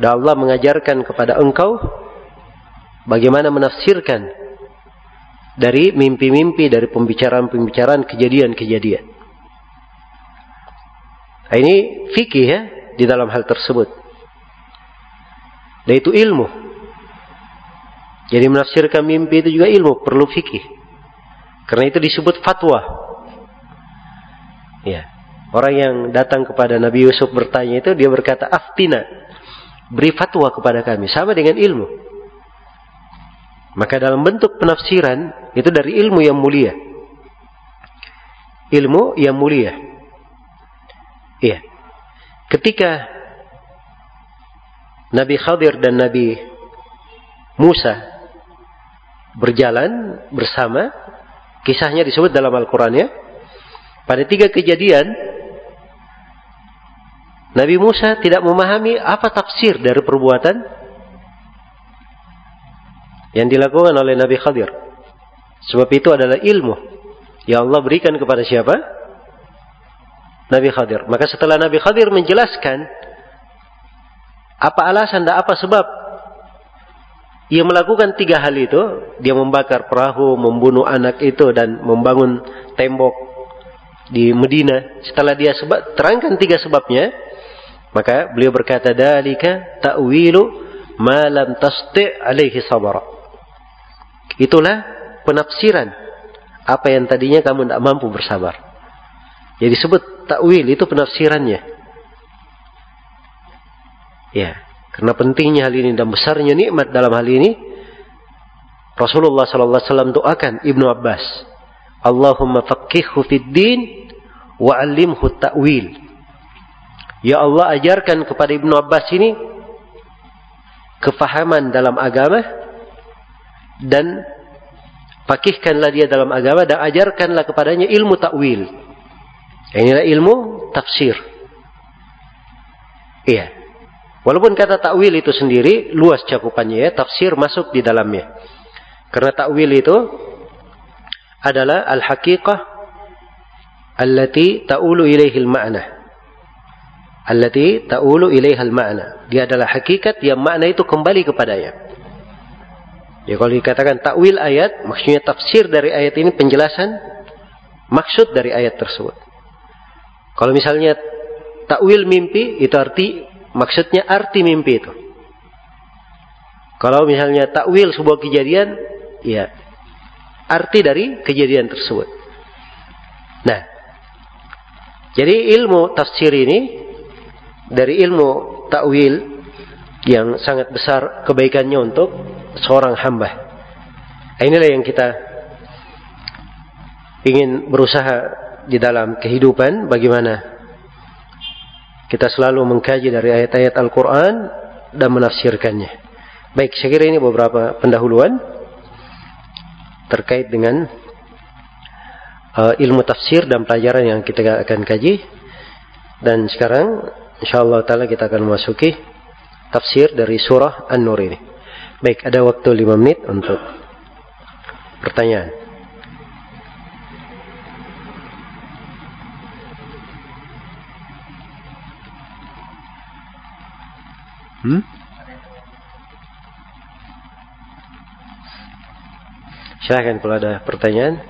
Dan Allah mengajarkan kepada engkau bagaimana menafsirkan dari mimpi-mimpi, dari pembicaraan-pembicaraan, kejadian-kejadian. Nah, ini fikih ya di dalam hal tersebut. Dan itu ilmu. Jadi menafsirkan mimpi itu juga ilmu, perlu fikih. Karena itu disebut fatwa. Ya. Orang yang datang kepada Nabi Yusuf bertanya itu dia berkata aftina beri fatwa kepada kami sama dengan ilmu. Maka dalam bentuk penafsiran itu dari ilmu yang mulia. Ilmu yang mulia. Iya. Ketika Nabi Khadir dan Nabi Musa berjalan bersama, kisahnya disebut dalam Al-Quran ya. Pada tiga kejadian Nabi Musa tidak memahami apa tafsir dari perbuatan yang dilakukan oleh Nabi Khadir. Sebab itu adalah ilmu yang Allah berikan kepada siapa? Nabi Khadir. Maka setelah Nabi Khadir menjelaskan apa alasan dan apa sebab ia melakukan tiga hal itu, dia membakar perahu, membunuh anak itu dan membangun tembok di Medina. Setelah dia sebab, terangkan tiga sebabnya, maka beliau berkata dalika ta'wilu ma lam tasti' alaihi sabara. Itulah penafsiran apa yang tadinya kamu tidak mampu bersabar. Jadi sebut takwil itu penafsirannya. Ya, karena pentingnya hal ini dan besarnya nikmat dalam hal ini Rasulullah sallallahu alaihi wasallam doakan Ibnu Abbas, Allahumma faqihhu fid din wa 'allimhu ta'wil. Ya Allah ajarkan kepada Ibnu Abbas ini kefahaman dalam agama dan fakihkanlah dia dalam agama dan ajarkanlah kepadanya ilmu takwil. Inilah ilmu tafsir. Iya. Walaupun kata takwil itu sendiri luas cakupannya ya, tafsir masuk di dalamnya. Karena takwil itu adalah al-haqiqah allati ta'ulu ilaihil ma'na allati ta'ulu ilaihal ma'na. Dia adalah hakikat yang makna itu kembali kepadanya. Ya kalau dikatakan takwil ayat, maksudnya tafsir dari ayat ini penjelasan maksud dari ayat tersebut. Kalau misalnya takwil mimpi itu arti maksudnya arti mimpi itu. Kalau misalnya takwil sebuah kejadian, ya arti dari kejadian tersebut. Nah, jadi ilmu tafsir ini dari ilmu takwil yang sangat besar kebaikannya untuk seorang hamba. Inilah yang kita ingin berusaha di dalam kehidupan bagaimana kita selalu mengkaji dari ayat-ayat Al-Quran dan menafsirkannya. Baik, saya kira ini beberapa pendahuluan terkait dengan uh, ilmu tafsir dan pelajaran yang kita akan kaji. Dan sekarang insyaallah taala kita akan memasuki tafsir dari surah An-Nur ini. Baik, ada waktu 5 menit untuk pertanyaan. Hmm? Silahkan kalau ada pertanyaan.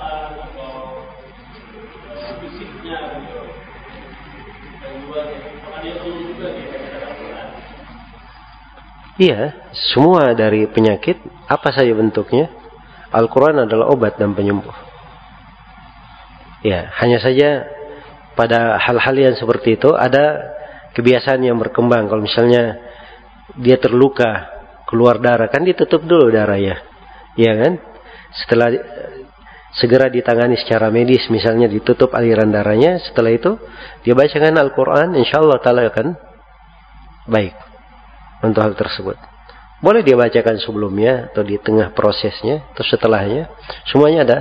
Iya, semua dari penyakit, apa saja bentuknya, Al-Quran adalah obat dan penyembuh. Ya, hanya saja pada hal-hal yang seperti itu ada kebiasaan yang berkembang. Kalau misalnya dia terluka, keluar darah, kan ditutup dulu darahnya. Ya kan? Setelah segera ditangani secara medis, misalnya ditutup aliran darahnya, setelah itu dia bacakan Al-Quran, insya Allah ta'ala akan baik untuk hal tersebut. Boleh dia bacakan sebelumnya atau di tengah prosesnya atau setelahnya. Semuanya ada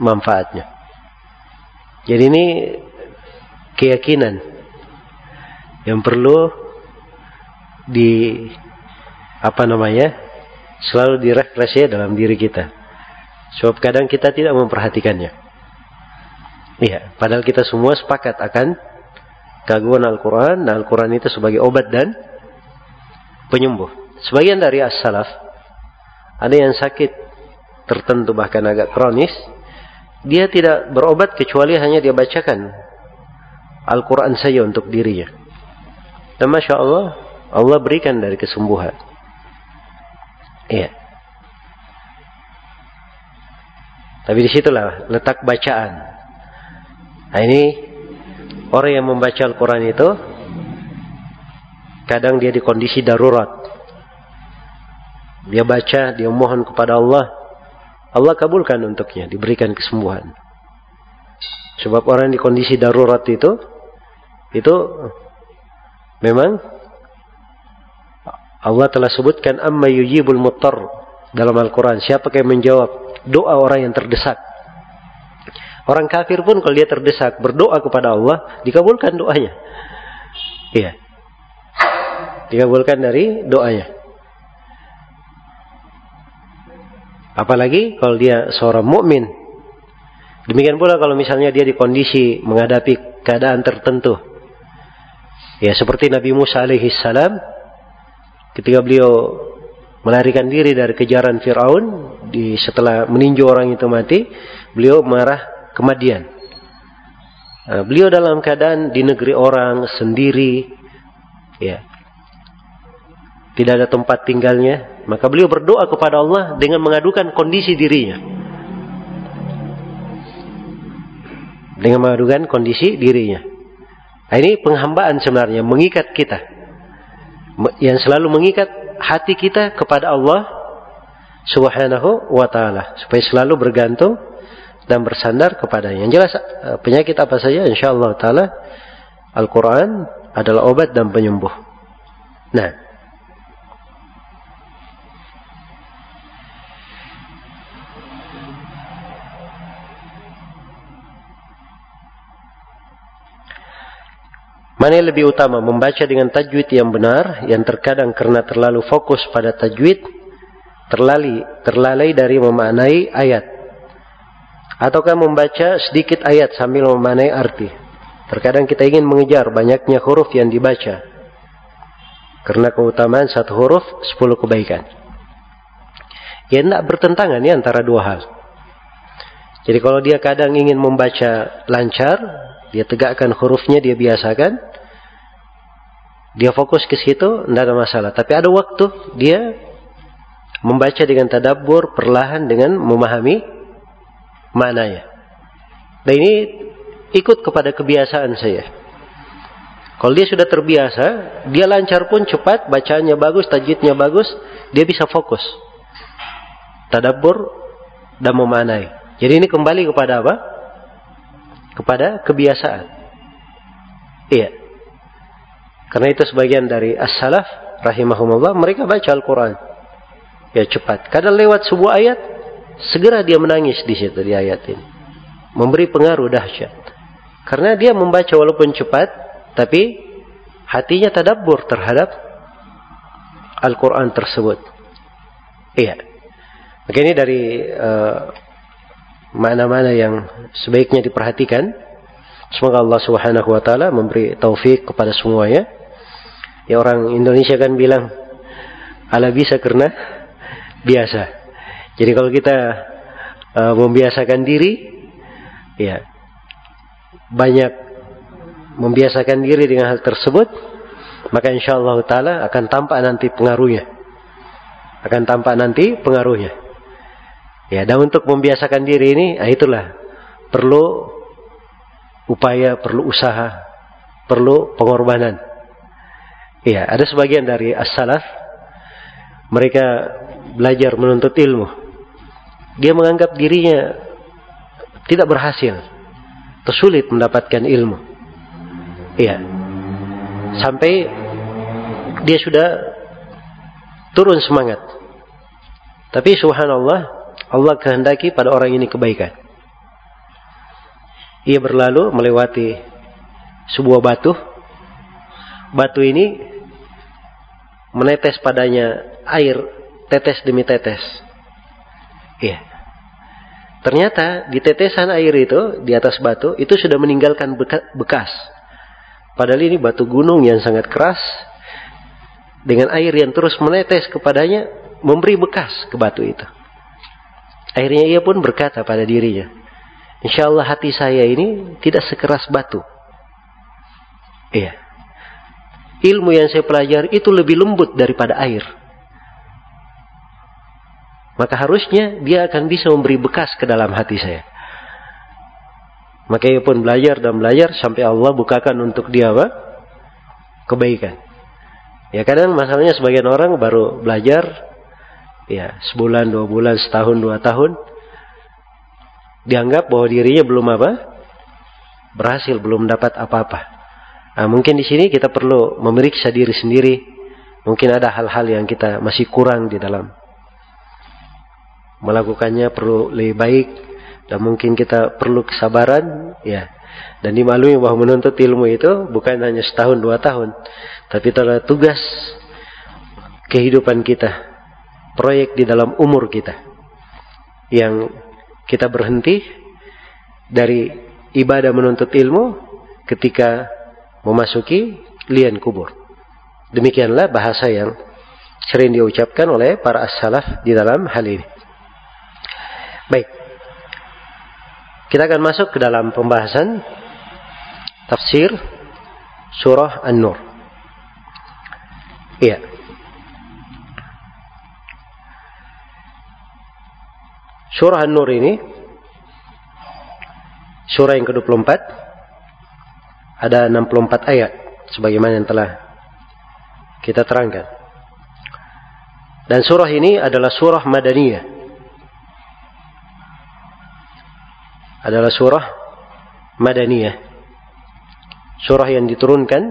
manfaatnya. Jadi ini keyakinan yang perlu di apa namanya selalu direfleksi dalam diri kita. Sebab kadang kita tidak memperhatikannya. Iya, padahal kita semua sepakat akan keagungan Al-Quran dan Al-Quran itu sebagai obat dan penyembuh. Sebagian dari as-salaf ada yang sakit tertentu bahkan agak kronis, dia tidak berobat kecuali hanya dia bacakan Al-Quran saja untuk dirinya. Dan Masya Allah, Allah berikan dari kesembuhan. Iya. Tapi di situlah letak bacaan. Nah ini orang yang membaca Al-Quran itu Kadang dia di kondisi darurat. Dia baca, dia mohon kepada Allah. Allah kabulkan untuknya, diberikan kesembuhan. Sebab orang di kondisi darurat itu, itu memang Allah telah sebutkan amma yujibul muttar dalam Al-Quran. Siapa yang menjawab doa orang yang terdesak. Orang kafir pun kalau dia terdesak berdoa kepada Allah, dikabulkan doanya. Iya dikabulkan dari doanya. Apalagi kalau dia seorang mukmin. Demikian pula kalau misalnya dia di kondisi menghadapi keadaan tertentu. Ya seperti Nabi Musa alaihi salam ketika beliau melarikan diri dari kejaran Firaun di setelah meninjau orang itu mati, beliau marah ke Madian. Nah, beliau dalam keadaan di negeri orang sendiri, ya tidak ada tempat tinggalnya, maka beliau berdoa kepada Allah dengan mengadukan kondisi dirinya. Dengan mengadukan kondisi dirinya. Nah, ini penghambaan sebenarnya, mengikat kita. Yang selalu mengikat hati kita kepada Allah subhanahu wa ta'ala. Supaya selalu bergantung dan bersandar kepada Yang jelas eh, penyakit apa saja insyaAllah ta'ala Al-Quran adalah obat dan penyembuh. Nah, Mana yang lebih utama membaca dengan tajwid yang benar yang terkadang karena terlalu fokus pada tajwid terlali terlalai dari memaknai ayat ataukah membaca sedikit ayat sambil memaknai arti. Terkadang kita ingin mengejar banyaknya huruf yang dibaca karena keutamaan satu huruf sepuluh kebaikan. Ya tidak bertentangan ya antara dua hal. Jadi kalau dia kadang ingin membaca lancar, dia tegakkan hurufnya, dia biasakan. Dia fokus ke situ, tidak ada masalah. Tapi ada waktu dia membaca dengan tadabbur, perlahan dengan memahami maknanya. Dan ini ikut kepada kebiasaan saya. Kalau dia sudah terbiasa, dia lancar pun cepat, bacaannya bagus, tajidnya bagus, dia bisa fokus. Tadabbur dan memanai. Jadi ini kembali kepada apa? Kepada kebiasaan. Iya. Karena itu sebagian dari as-salaf rahimahumullah mereka baca Al-Qur'an. Ya cepat. Kadang lewat sebuah ayat segera dia menangis di situ di ayat ini. Memberi pengaruh dahsyat. Karena dia membaca walaupun cepat, tapi hatinya tadabbur terhadap Al-Quran tersebut. Iya. Maka ini dari uh, mana-mana yang sebaiknya diperhatikan. Semoga Allah Subhanahu wa taala memberi taufik kepada semuanya. Ya orang Indonesia kan bilang ala bisa karena biasa. Jadi kalau kita uh, membiasakan diri ya banyak membiasakan diri dengan hal tersebut, maka insya Allah Taala akan tampak nanti pengaruhnya. Akan tampak nanti pengaruhnya. Ya, dan untuk membiasakan diri ini, nah itulah perlu upaya, perlu usaha, perlu pengorbanan. Ya, ada sebagian dari as-salaf mereka belajar menuntut ilmu. Dia menganggap dirinya tidak berhasil tersulit mendapatkan ilmu. Iya. Sampai dia sudah turun semangat. Tapi subhanallah, Allah kehendaki pada orang ini kebaikan. Ia berlalu melewati sebuah batu. Batu ini menetes padanya air tetes demi tetes. Iya. Ternyata di tetesan air itu di atas batu itu sudah meninggalkan bekas. Padahal ini batu gunung yang sangat keras dengan air yang terus menetes kepadanya memberi bekas ke batu itu. Akhirnya ia pun berkata pada dirinya, Insya Allah hati saya ini tidak sekeras batu. Iya. Ilmu yang saya pelajari itu lebih lembut daripada air maka harusnya dia akan bisa memberi bekas ke dalam hati saya. Maka ia pun belajar dan belajar sampai Allah bukakan untuk dia apa? Kebaikan. Ya kadang masalahnya sebagian orang baru belajar ya sebulan, dua bulan, setahun, dua tahun dianggap bahwa dirinya belum apa? Berhasil, belum dapat apa-apa. Nah, mungkin di sini kita perlu memeriksa diri sendiri. Mungkin ada hal-hal yang kita masih kurang di dalam melakukannya perlu lebih baik dan mungkin kita perlu kesabaran ya dan dimaklumi bahwa menuntut ilmu itu bukan hanya setahun dua tahun tapi adalah tugas kehidupan kita proyek di dalam umur kita yang kita berhenti dari ibadah menuntut ilmu ketika memasuki lian kubur demikianlah bahasa yang sering diucapkan oleh para as-salaf di dalam hal ini Baik. Kita akan masuk ke dalam pembahasan tafsir surah An-Nur. Iya. Surah An-Nur ini surah yang ke-24 ada 64 ayat sebagaimana yang telah kita terangkan. Dan surah ini adalah surah Madaniyah. adalah surah Madaniyah. Surah yang diturunkan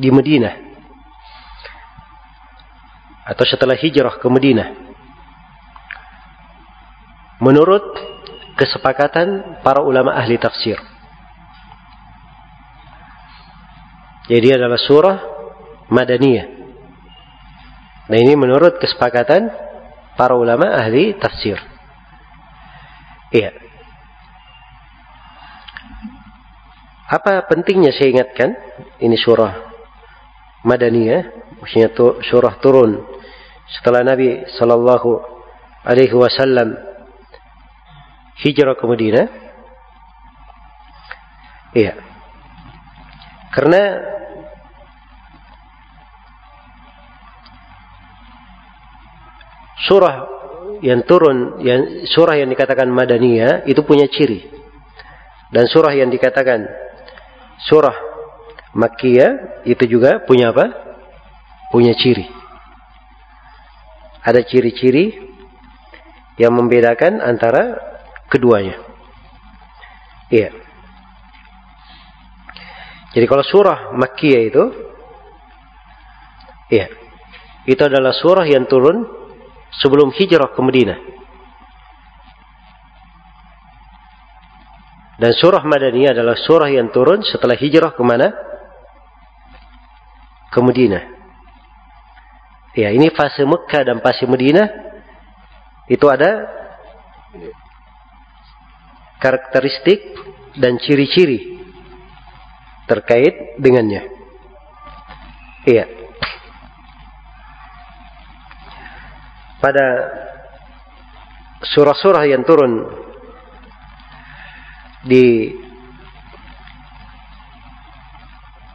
di Madinah. Atau setelah hijrah ke Madinah. Menurut kesepakatan para ulama ahli tafsir. Jadi adalah surah Madaniyah. Nah ini menurut kesepakatan para ulama ahli tafsir. Iya. Apa pentingnya saya ingatkan? Ini surah Madaniyah, maksudnya surah turun setelah Nabi Sallallahu Alaihi Wasallam hijrah ke Madinah. Iya. Karena surah yang turun, yang surah yang dikatakan Madaniyah itu punya ciri. Dan surah yang dikatakan surah Makkiyah itu juga punya apa? Punya ciri. Ada ciri-ciri yang membedakan antara keduanya. Iya. Jadi kalau surah Makkiyah itu iya. Itu adalah surah yang turun sebelum hijrah ke Madinah. Dan surah Madaniyah adalah surah yang turun setelah hijrah ke mana? Ke Madinah. Ya, ini fase Mekah dan fase Madinah itu ada karakteristik dan ciri-ciri terkait dengannya. Iya. Pada surah-surah yang turun di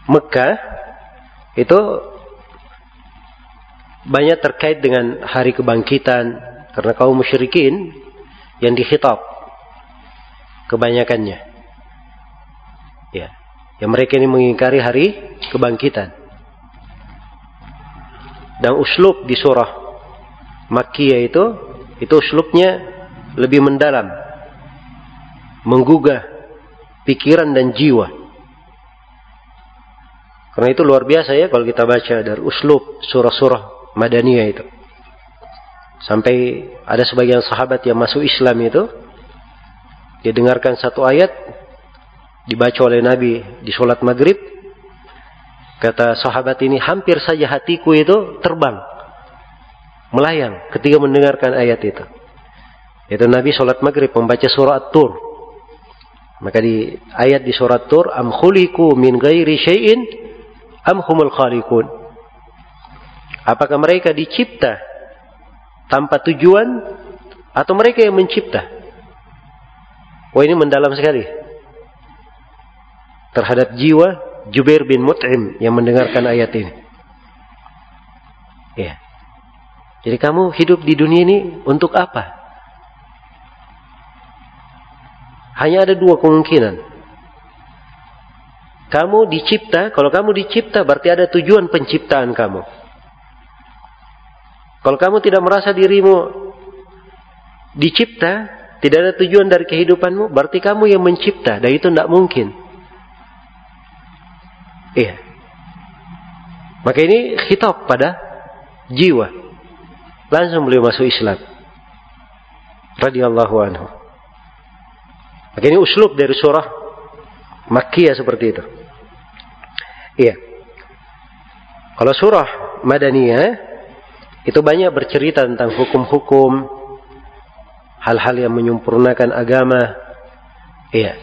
Mekah itu banyak terkait dengan hari kebangkitan karena kaum musyrikin yang dikhitab kebanyakannya. Ya. Yang mereka ini mengingkari hari kebangkitan. Dan uslub di surah Makkiyah itu itu uslubnya lebih mendalam. Menggugah pikiran dan jiwa. Karena itu luar biasa ya kalau kita baca dari uslub surah-surah Madaniyah itu. Sampai ada sebagian sahabat yang masuk Islam itu dia dengarkan satu ayat dibaca oleh Nabi di sholat maghrib kata sahabat ini hampir saja hatiku itu terbang melayang ketika mendengarkan ayat itu. Itu Nabi sholat maghrib membaca surah At-Tur. Maka di ayat di surah Tur, am khuliku min ghairi syai'in am humul khaliqun. Apakah mereka dicipta tanpa tujuan atau mereka yang mencipta? Wah ini mendalam sekali. Terhadap jiwa Jubair bin Mut'im yang mendengarkan ayat ini. Ya. Jadi kamu hidup di dunia ini untuk apa? Hanya ada dua kemungkinan. Kamu dicipta, kalau kamu dicipta berarti ada tujuan penciptaan kamu. Kalau kamu tidak merasa dirimu dicipta, tidak ada tujuan dari kehidupanmu, berarti kamu yang mencipta, dan itu tidak mungkin. Iya. Maka ini khitab pada jiwa. Langsung beliau masuk Islam. Radiyallahu anhu. Maka ini uslub dari surah Makkiyah seperti itu. Iya. Kalau surah Madaniyah itu banyak bercerita tentang hukum-hukum hal-hal yang menyempurnakan agama. Iya.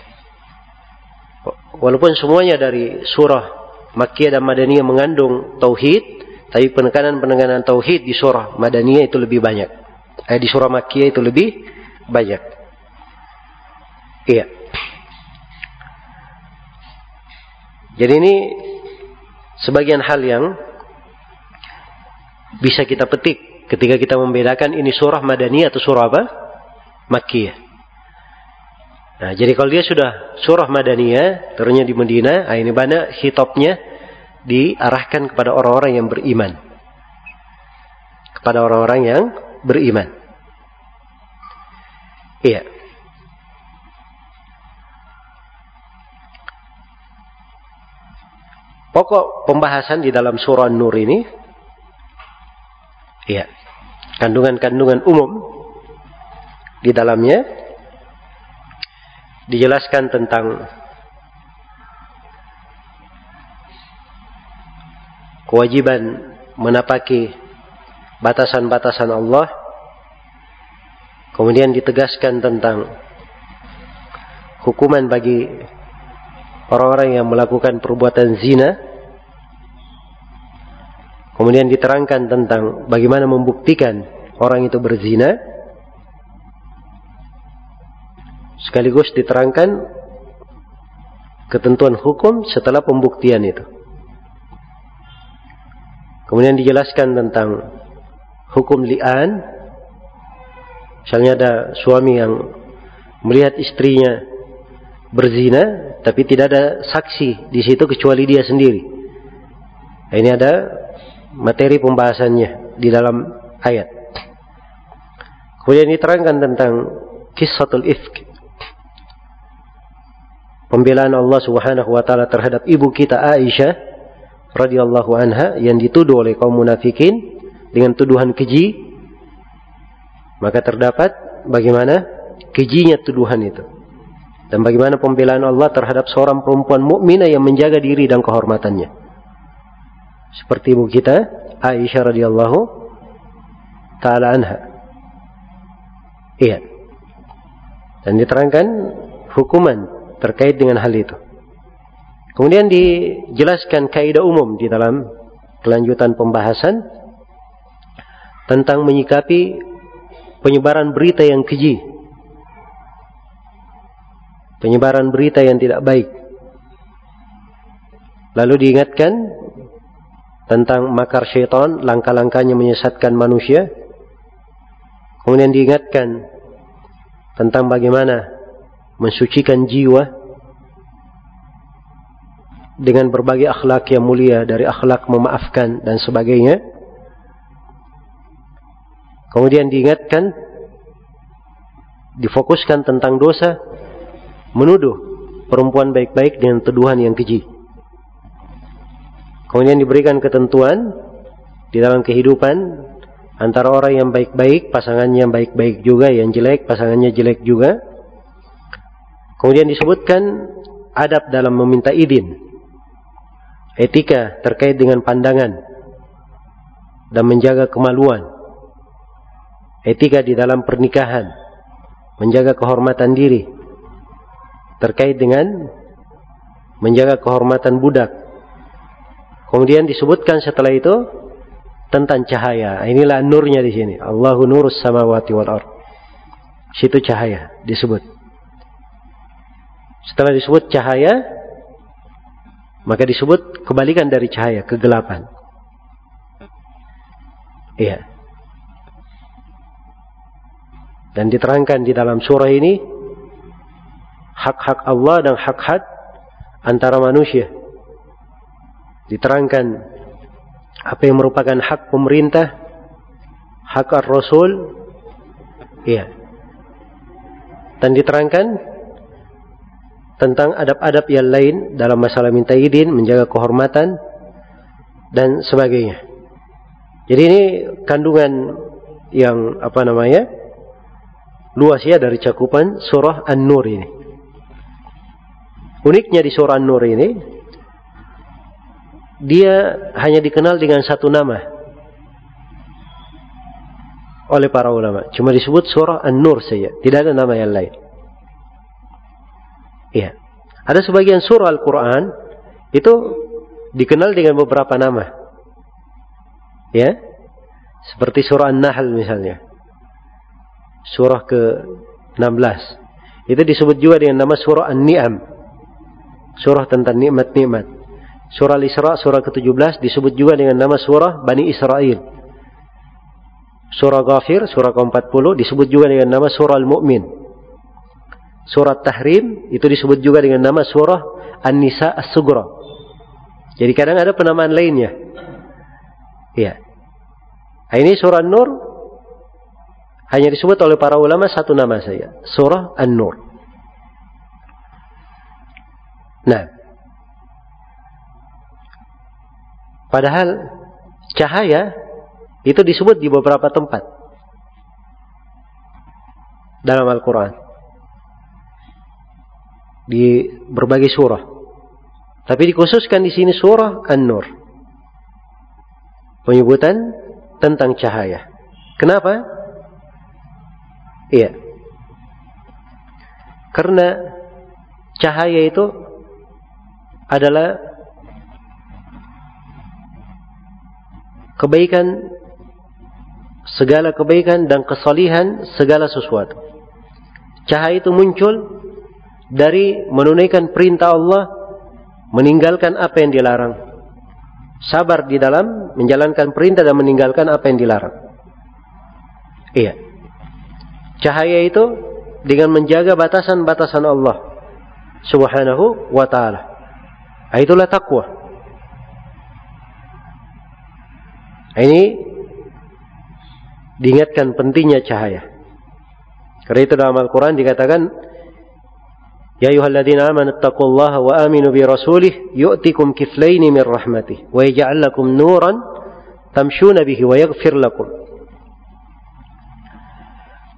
Walaupun semuanya dari surah Makkiyah dan Madaniyah mengandung tauhid, tapi penekanan-penekanan tauhid di surah Madaniyah itu lebih banyak. Eh, di surah Makkiyah itu lebih banyak. Iya. Jadi ini sebagian hal yang bisa kita petik ketika kita membedakan ini surah Madaniyah atau surah apa? Makkiyah. Nah, jadi kalau dia sudah surah Madaniyah, turunnya di Medina, ah, ini banyak hitopnya diarahkan kepada orang-orang yang beriman. Kepada orang-orang yang beriman. Iya. Pokok pembahasan di dalam surah Nur ini iya, kandungan-kandungan umum di dalamnya dijelaskan tentang kewajiban menapaki batasan-batasan Allah kemudian ditegaskan tentang hukuman bagi orang-orang yang melakukan perbuatan zina kemudian diterangkan tentang bagaimana membuktikan orang itu berzina sekaligus diterangkan ketentuan hukum setelah pembuktian itu Kemudian dijelaskan tentang hukum li'an. Misalnya ada suami yang melihat istrinya berzina, tapi tidak ada saksi di situ kecuali dia sendiri. Nah, ini ada materi pembahasannya di dalam ayat. Kemudian diterangkan tentang kisahul ifk. Pembelaan Allah Subhanahu wa taala terhadap ibu kita Aisyah radhiyallahu anha yang dituduh oleh kaum munafikin dengan tuduhan keji maka terdapat bagaimana kejinya tuduhan itu Dan bagaimana pembelaan Allah terhadap seorang perempuan mukminah yang menjaga diri dan kehormatannya. Seperti ibu kita Aisyah radhiyallahu taala anha. Iya. Dan diterangkan hukuman terkait dengan hal itu. Kemudian dijelaskan kaidah umum di dalam kelanjutan pembahasan tentang menyikapi penyebaran berita yang keji. Penyebaran berita yang tidak baik. Lalu diingatkan tentang makar syaitan, langkah-langkahnya menyesatkan manusia. Kemudian diingatkan tentang bagaimana mensucikan jiwa dengan berbagai akhlak yang mulia dari akhlak memaafkan dan sebagainya. Kemudian diingatkan, difokuskan tentang dosa, menuduh perempuan baik-baik dengan tuduhan yang keji. Kemudian diberikan ketentuan di dalam kehidupan antara orang yang baik-baik, pasangannya baik-baik juga, yang jelek, pasangannya jelek juga. Kemudian disebutkan adab dalam meminta izin etika terkait dengan pandangan dan menjaga kemaluan, etika di dalam pernikahan, menjaga kehormatan diri terkait dengan menjaga kehormatan budak. Kemudian disebutkan setelah itu tentang cahaya. Inilah nurnya di sini. Allahu nurus samawati wal ard. Situ cahaya disebut. Setelah disebut cahaya, maka disebut kebalikan dari cahaya, kegelapan. Iya. Dan diterangkan di dalam surah ini hak-hak Allah dan hak-hak antara manusia. Diterangkan apa yang merupakan hak pemerintah, hak Rasul, iya. Dan diterangkan tentang adab-adab yang lain dalam masalah minta izin, menjaga kehormatan dan sebagainya. Jadi ini kandungan yang apa namanya? luas ya dari cakupan surah An-Nur ini. Uniknya di surah An-Nur ini dia hanya dikenal dengan satu nama oleh para ulama. Cuma disebut surah An-Nur saja, tidak ada nama yang lain. Ya. Ada sebagian surah Al-Quran itu dikenal dengan beberapa nama. Ya. Seperti surah An-Nahl misalnya. Surah ke-16. Itu disebut juga dengan nama surah An-Ni'am. Surah tentang nikmat-nikmat. Surah Al-Isra, surah ke-17 disebut juga dengan nama surah Bani Israel. Surah Ghafir, surah ke-40 disebut juga dengan nama surah Al-Mu'min surat tahrim itu disebut juga dengan nama surah An-Nisa As-Sugra. Jadi kadang ada penamaan lainnya. Iya. Nah, ini surah An-Nur hanya disebut oleh para ulama satu nama saja, surah An-Nur. Nah, padahal cahaya itu disebut di beberapa tempat dalam Al-Quran di berbagai surah. Tapi dikhususkan di sini surah An-Nur. Penyebutan tentang cahaya. Kenapa? Iya. Karena cahaya itu adalah kebaikan segala kebaikan dan kesalihan segala sesuatu. Cahaya itu muncul dari menunaikan perintah Allah, meninggalkan apa yang dilarang. Sabar di dalam menjalankan perintah dan meninggalkan apa yang dilarang. Iya. Cahaya itu dengan menjaga batasan-batasan Allah Subhanahu wa taala. Nah, itulah takwa. Nah, ini diingatkan pentingnya cahaya. Karena itu dalam Al-Quran dikatakan يا أيها الذين آمنوا اتقوا الله وآمنوا برسوله يؤتكم كفلين من رحمته ويجعل لكم نورا تمشون به ويغفر لكم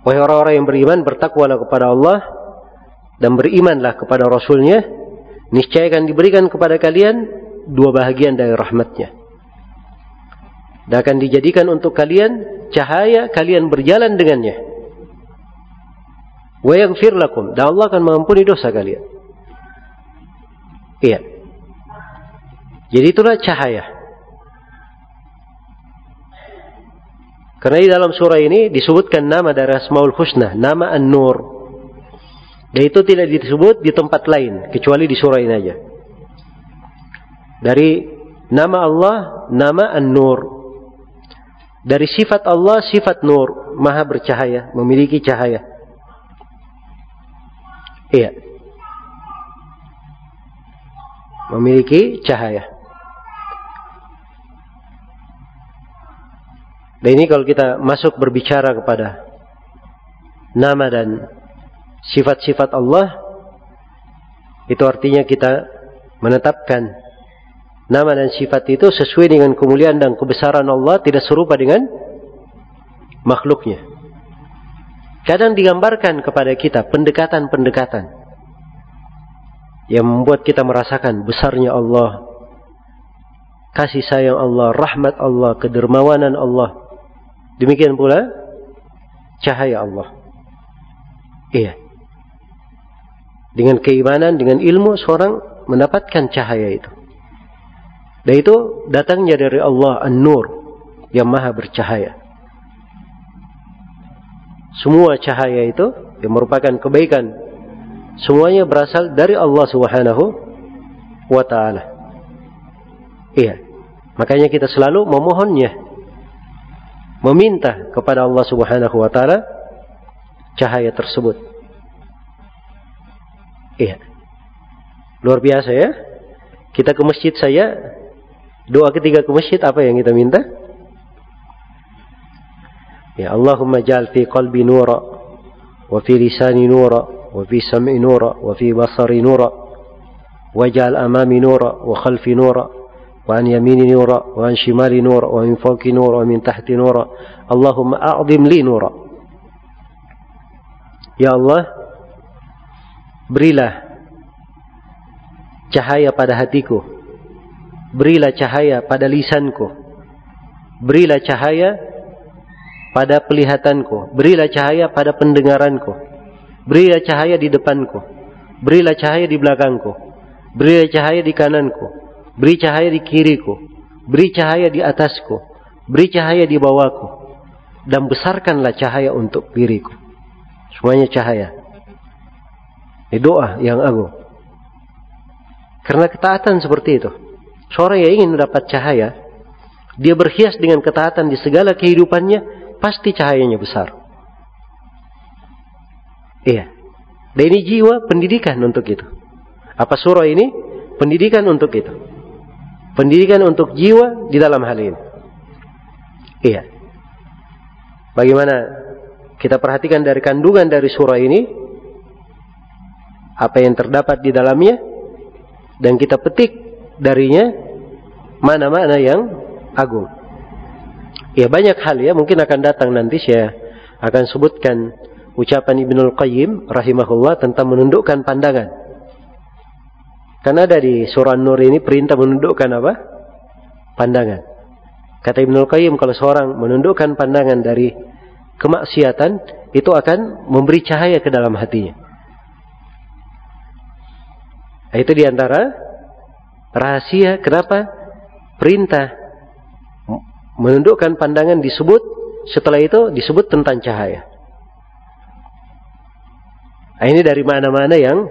Wahai orang-orang yang beriman bertakwalah kepada Allah dan berimanlah kepada Rasulnya, niscaya akan diberikan kepada kalian dua bahagian dari rahmatnya. Dan akan dijadikan untuk kalian cahaya kalian berjalan dengannya. Wa yaghfir lakum. Dan Allah akan mengampuni dosa kalian. Iya. Jadi itulah cahaya. Karena di dalam surah ini disebutkan nama dari Asmaul Husna, nama An-Nur. Dan itu tidak disebut di tempat lain kecuali di surah ini aja. Dari nama Allah, nama An-Nur. Dari sifat Allah, sifat Nur, Maha bercahaya, memiliki cahaya. Iya. Memiliki cahaya. Dan ini kalau kita masuk berbicara kepada nama dan sifat-sifat Allah itu artinya kita menetapkan nama dan sifat itu sesuai dengan kemuliaan dan kebesaran Allah tidak serupa dengan makhluknya. Kadang digambarkan kepada kita pendekatan-pendekatan yang membuat kita merasakan besarnya Allah, kasih sayang Allah, rahmat Allah, kedermawanan Allah. Demikian pula cahaya Allah. Iya. Dengan keimanan, dengan ilmu seorang mendapatkan cahaya itu. Dan itu datangnya dari Allah An-Nur yang maha bercahaya. Semua cahaya itu yang merupakan kebaikan semuanya berasal dari Allah Subhanahu wa taala. Iya. Makanya kita selalu memohonnya. Meminta kepada Allah Subhanahu wa taala cahaya tersebut. Iya. Luar biasa ya. Kita ke masjid saya, doa ketiga ke masjid apa yang kita minta? Lisani nura wa fi sam'i nura wa fi basari nura waj'al amami nura wa khalfi nura wa an yamini nura wa an shimali nura wa min fawqi nura wa min tahti nura Allahumma a'zim li nura Ya Allah Berilah cahaya pada hatiku. Berilah cahaya pada lisanku. Berilah cahaya pada pelihatanku. Berilah cahaya pada pendengaranku. Berilah cahaya di depanku. Berilah cahaya di belakangku. Berilah cahaya di kananku. Beri cahaya di kiriku. Beri cahaya di atasku. Beri cahaya di bawahku. Dan besarkanlah cahaya untuk diriku. Semuanya cahaya. Ini doa yang agung. Karena ketaatan seperti itu. Seorang yang ingin mendapat cahaya, dia berhias dengan ketaatan di segala kehidupannya, pasti cahayanya besar. Iya. Dan ini jiwa pendidikan untuk itu. Apa surah ini? Pendidikan untuk itu. Pendidikan untuk jiwa di dalam hal ini. Iya. Bagaimana kita perhatikan dari kandungan dari surah ini, apa yang terdapat di dalamnya dan kita petik darinya mana-mana yang agung. Ya banyak hal ya mungkin akan datang nanti saya akan sebutkan ucapan Ibnul Qayyim rahimahullah tentang menundukkan pandangan. Karena ada di surah Nur ini perintah menundukkan apa? Pandangan. Kata Ibnul Qayyim kalau seorang menundukkan pandangan dari kemaksiatan itu akan memberi cahaya ke dalam hatinya. Itu di antara rahasia kenapa perintah menundukkan pandangan disebut setelah itu disebut tentang cahaya. Nah, ini dari mana-mana yang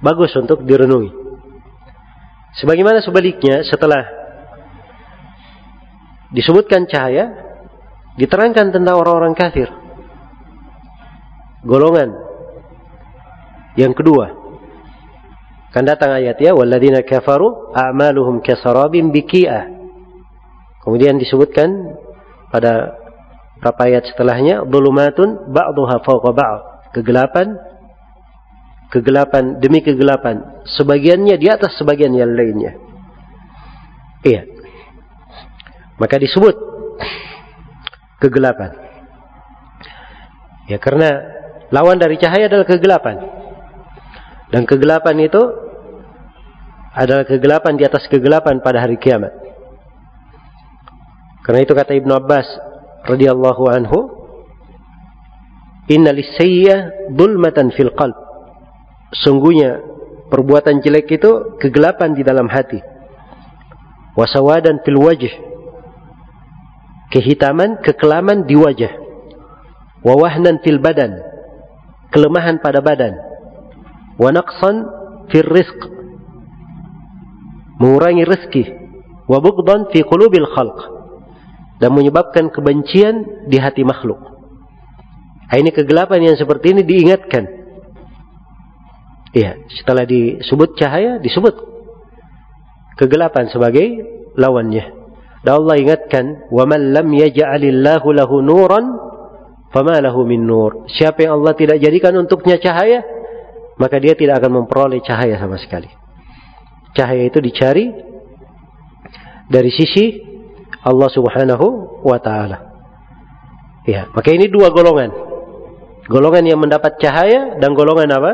bagus untuk direnungi. Sebagaimana sebaliknya setelah disebutkan cahaya, diterangkan tentang orang-orang kafir. Golongan yang kedua, Kan datang ayat ya, walladzina kafaru a'maluhum kasarabin biki'ah. Kemudian disebutkan pada beberapa ayat setelahnya, dhulumatun ba'dhuha fawqa ba'd. Kegelapan kegelapan demi kegelapan, sebagiannya di atas sebagian yang lainnya. Iya. Maka disebut kegelapan. Ya karena lawan dari cahaya adalah kegelapan. Dan kegelapan itu adalah kegelapan di atas kegelapan pada hari kiamat. Karena itu kata Ibnu Abbas radhiyallahu anhu, "Inna lisayya dhulmatan fil qalb." Sungguhnya perbuatan jelek itu kegelapan di dalam hati. Wasawadan fil wajh. Kehitaman, kekelaman di wajah. Wawahnan fil badan. Kelemahan pada badan wa naqsan fir rizq mengurangi rezeki wa bughdan fi qulubil khalq dan menyebabkan kebencian di hati makhluk. Ini kegelapan yang seperti ini diingatkan. Iya, setelah disebut cahaya disebut kegelapan sebagai lawannya. Dan Allah ingatkan, "Wa man lam yaj'alillahu lahu nuran fama lahu min nur." Siapa yang Allah tidak jadikan untuknya cahaya, maka dia tidak akan memperoleh cahaya sama sekali. Cahaya itu dicari dari sisi Allah Subhanahu wa taala. Ya, maka ini dua golongan. Golongan yang mendapat cahaya dan golongan apa?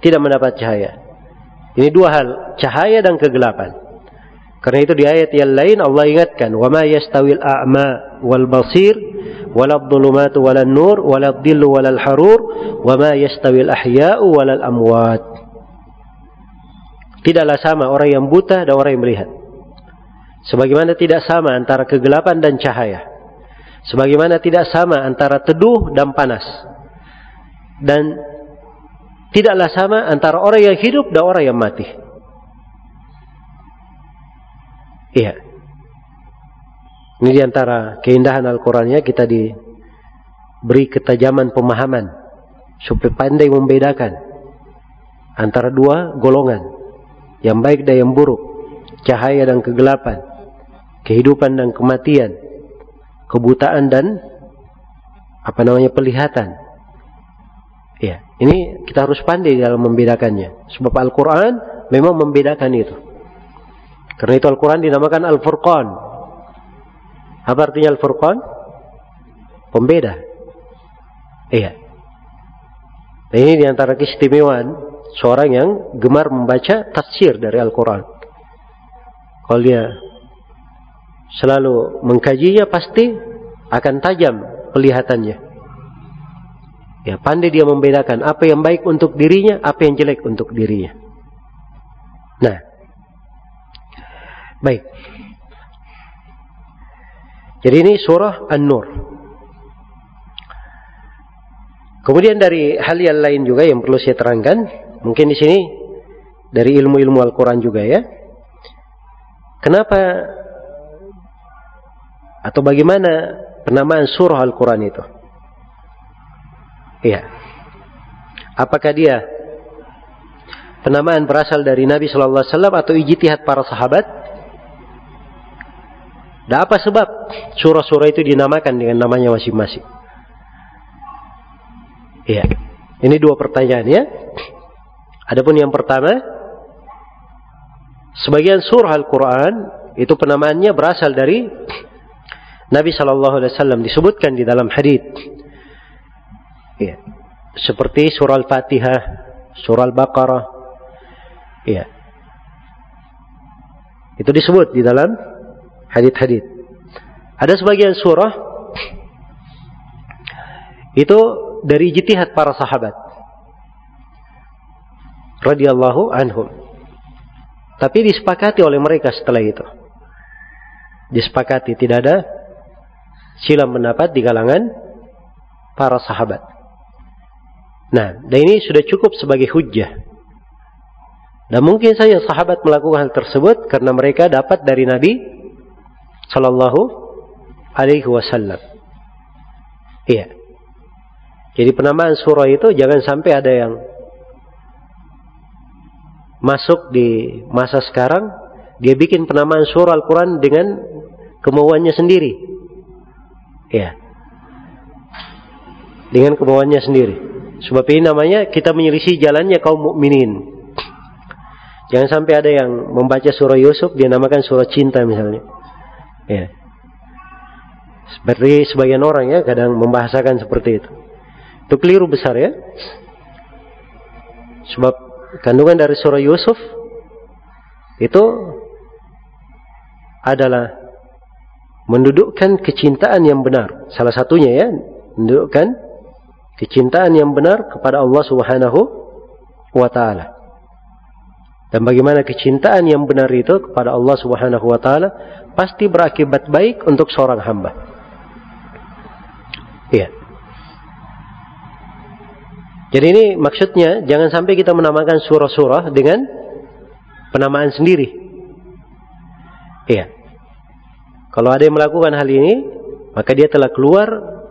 Tidak mendapat cahaya. Ini dua hal, cahaya dan kegelapan. Karena itu di ayat yang lain Allah ingatkan, "Wa ma yastawil a'ma wal basir wal dhulumatu wal nur wal dhillu wal harur wa ma yastawil ahya'u wal amwat." Tidaklah sama orang yang buta dan orang yang melihat. Sebagaimana tidak sama antara kegelapan dan cahaya. Sebagaimana tidak sama antara teduh dan panas. Dan tidaklah sama antara orang yang hidup dan orang yang mati. Iya. Ini di antara keindahan Al-Qurannya kita diberi ketajaman pemahaman supaya pandai membedakan antara dua golongan yang baik dan yang buruk, cahaya dan kegelapan, kehidupan dan kematian, kebutaan dan apa namanya pelihatan. Ya, ini kita harus pandai dalam membedakannya. Sebab Al-Quran memang membedakan itu. Karena itu Al-Quran dinamakan Al-Furqan. Apa artinya Al-Furqan? Pembeda. Iya. Nah, ini di antara keistimewaan seorang yang gemar membaca tafsir dari Al-Quran. Kalau dia selalu mengkajinya pasti akan tajam pelihatannya. Ya, pandai dia membedakan apa yang baik untuk dirinya, apa yang jelek untuk dirinya. Nah, baik. Jadi ini surah An-Nur. Kemudian dari hal yang lain juga yang perlu saya terangkan, mungkin di sini dari ilmu-ilmu Al-Quran juga ya. Kenapa atau bagaimana penamaan surah Al-Quran itu? Iya. Apakah dia penamaan berasal dari Nabi Shallallahu Alaihi Wasallam atau ijtihad para sahabat? Dan apa sebab surah-surah itu dinamakan dengan namanya masing-masing? Iya. Ini dua pertanyaan ya. Adapun yang pertama, sebagian surah Al-Quran itu penamaannya berasal dari Nabi Shallallahu Alaihi Wasallam disebutkan di dalam hadis. Ya. Seperti surah Al-Fatihah, surah Al-Baqarah. Ya. Itu disebut di dalam hadit-hadit. Ada sebagian surah itu dari jitihad para sahabat radhiyallahu anhum. Tapi disepakati oleh mereka setelah itu. Disepakati tidak ada silam pendapat di kalangan para sahabat. Nah, dan ini sudah cukup sebagai hujjah. Dan mungkin saja sahabat melakukan hal tersebut karena mereka dapat dari Nabi Sallallahu Alaihi Wasallam. Iya. Jadi penamaan surah itu jangan sampai ada yang masuk di masa sekarang dia bikin penamaan surah Al-Quran dengan kemauannya sendiri. Ya. Dengan kemauannya sendiri. Sebab ini namanya kita menyelisih jalannya kaum mukminin. Jangan sampai ada yang membaca surah Yusuf dia namakan surah cinta misalnya. Ya. Seperti sebagian orang ya kadang membahasakan seperti itu. Itu keliru besar ya. Sebab kandungan dari surah Yusuf itu adalah mendudukkan kecintaan yang benar. Salah satunya ya, mendudukkan kecintaan yang benar kepada Allah Subhanahu wa taala. Dan bagaimana kecintaan yang benar itu kepada Allah Subhanahu wa taala pasti berakibat baik untuk seorang hamba. Iya. Jadi ini maksudnya jangan sampai kita menamakan surah-surah dengan penamaan sendiri. Iya. Kalau ada yang melakukan hal ini, maka dia telah keluar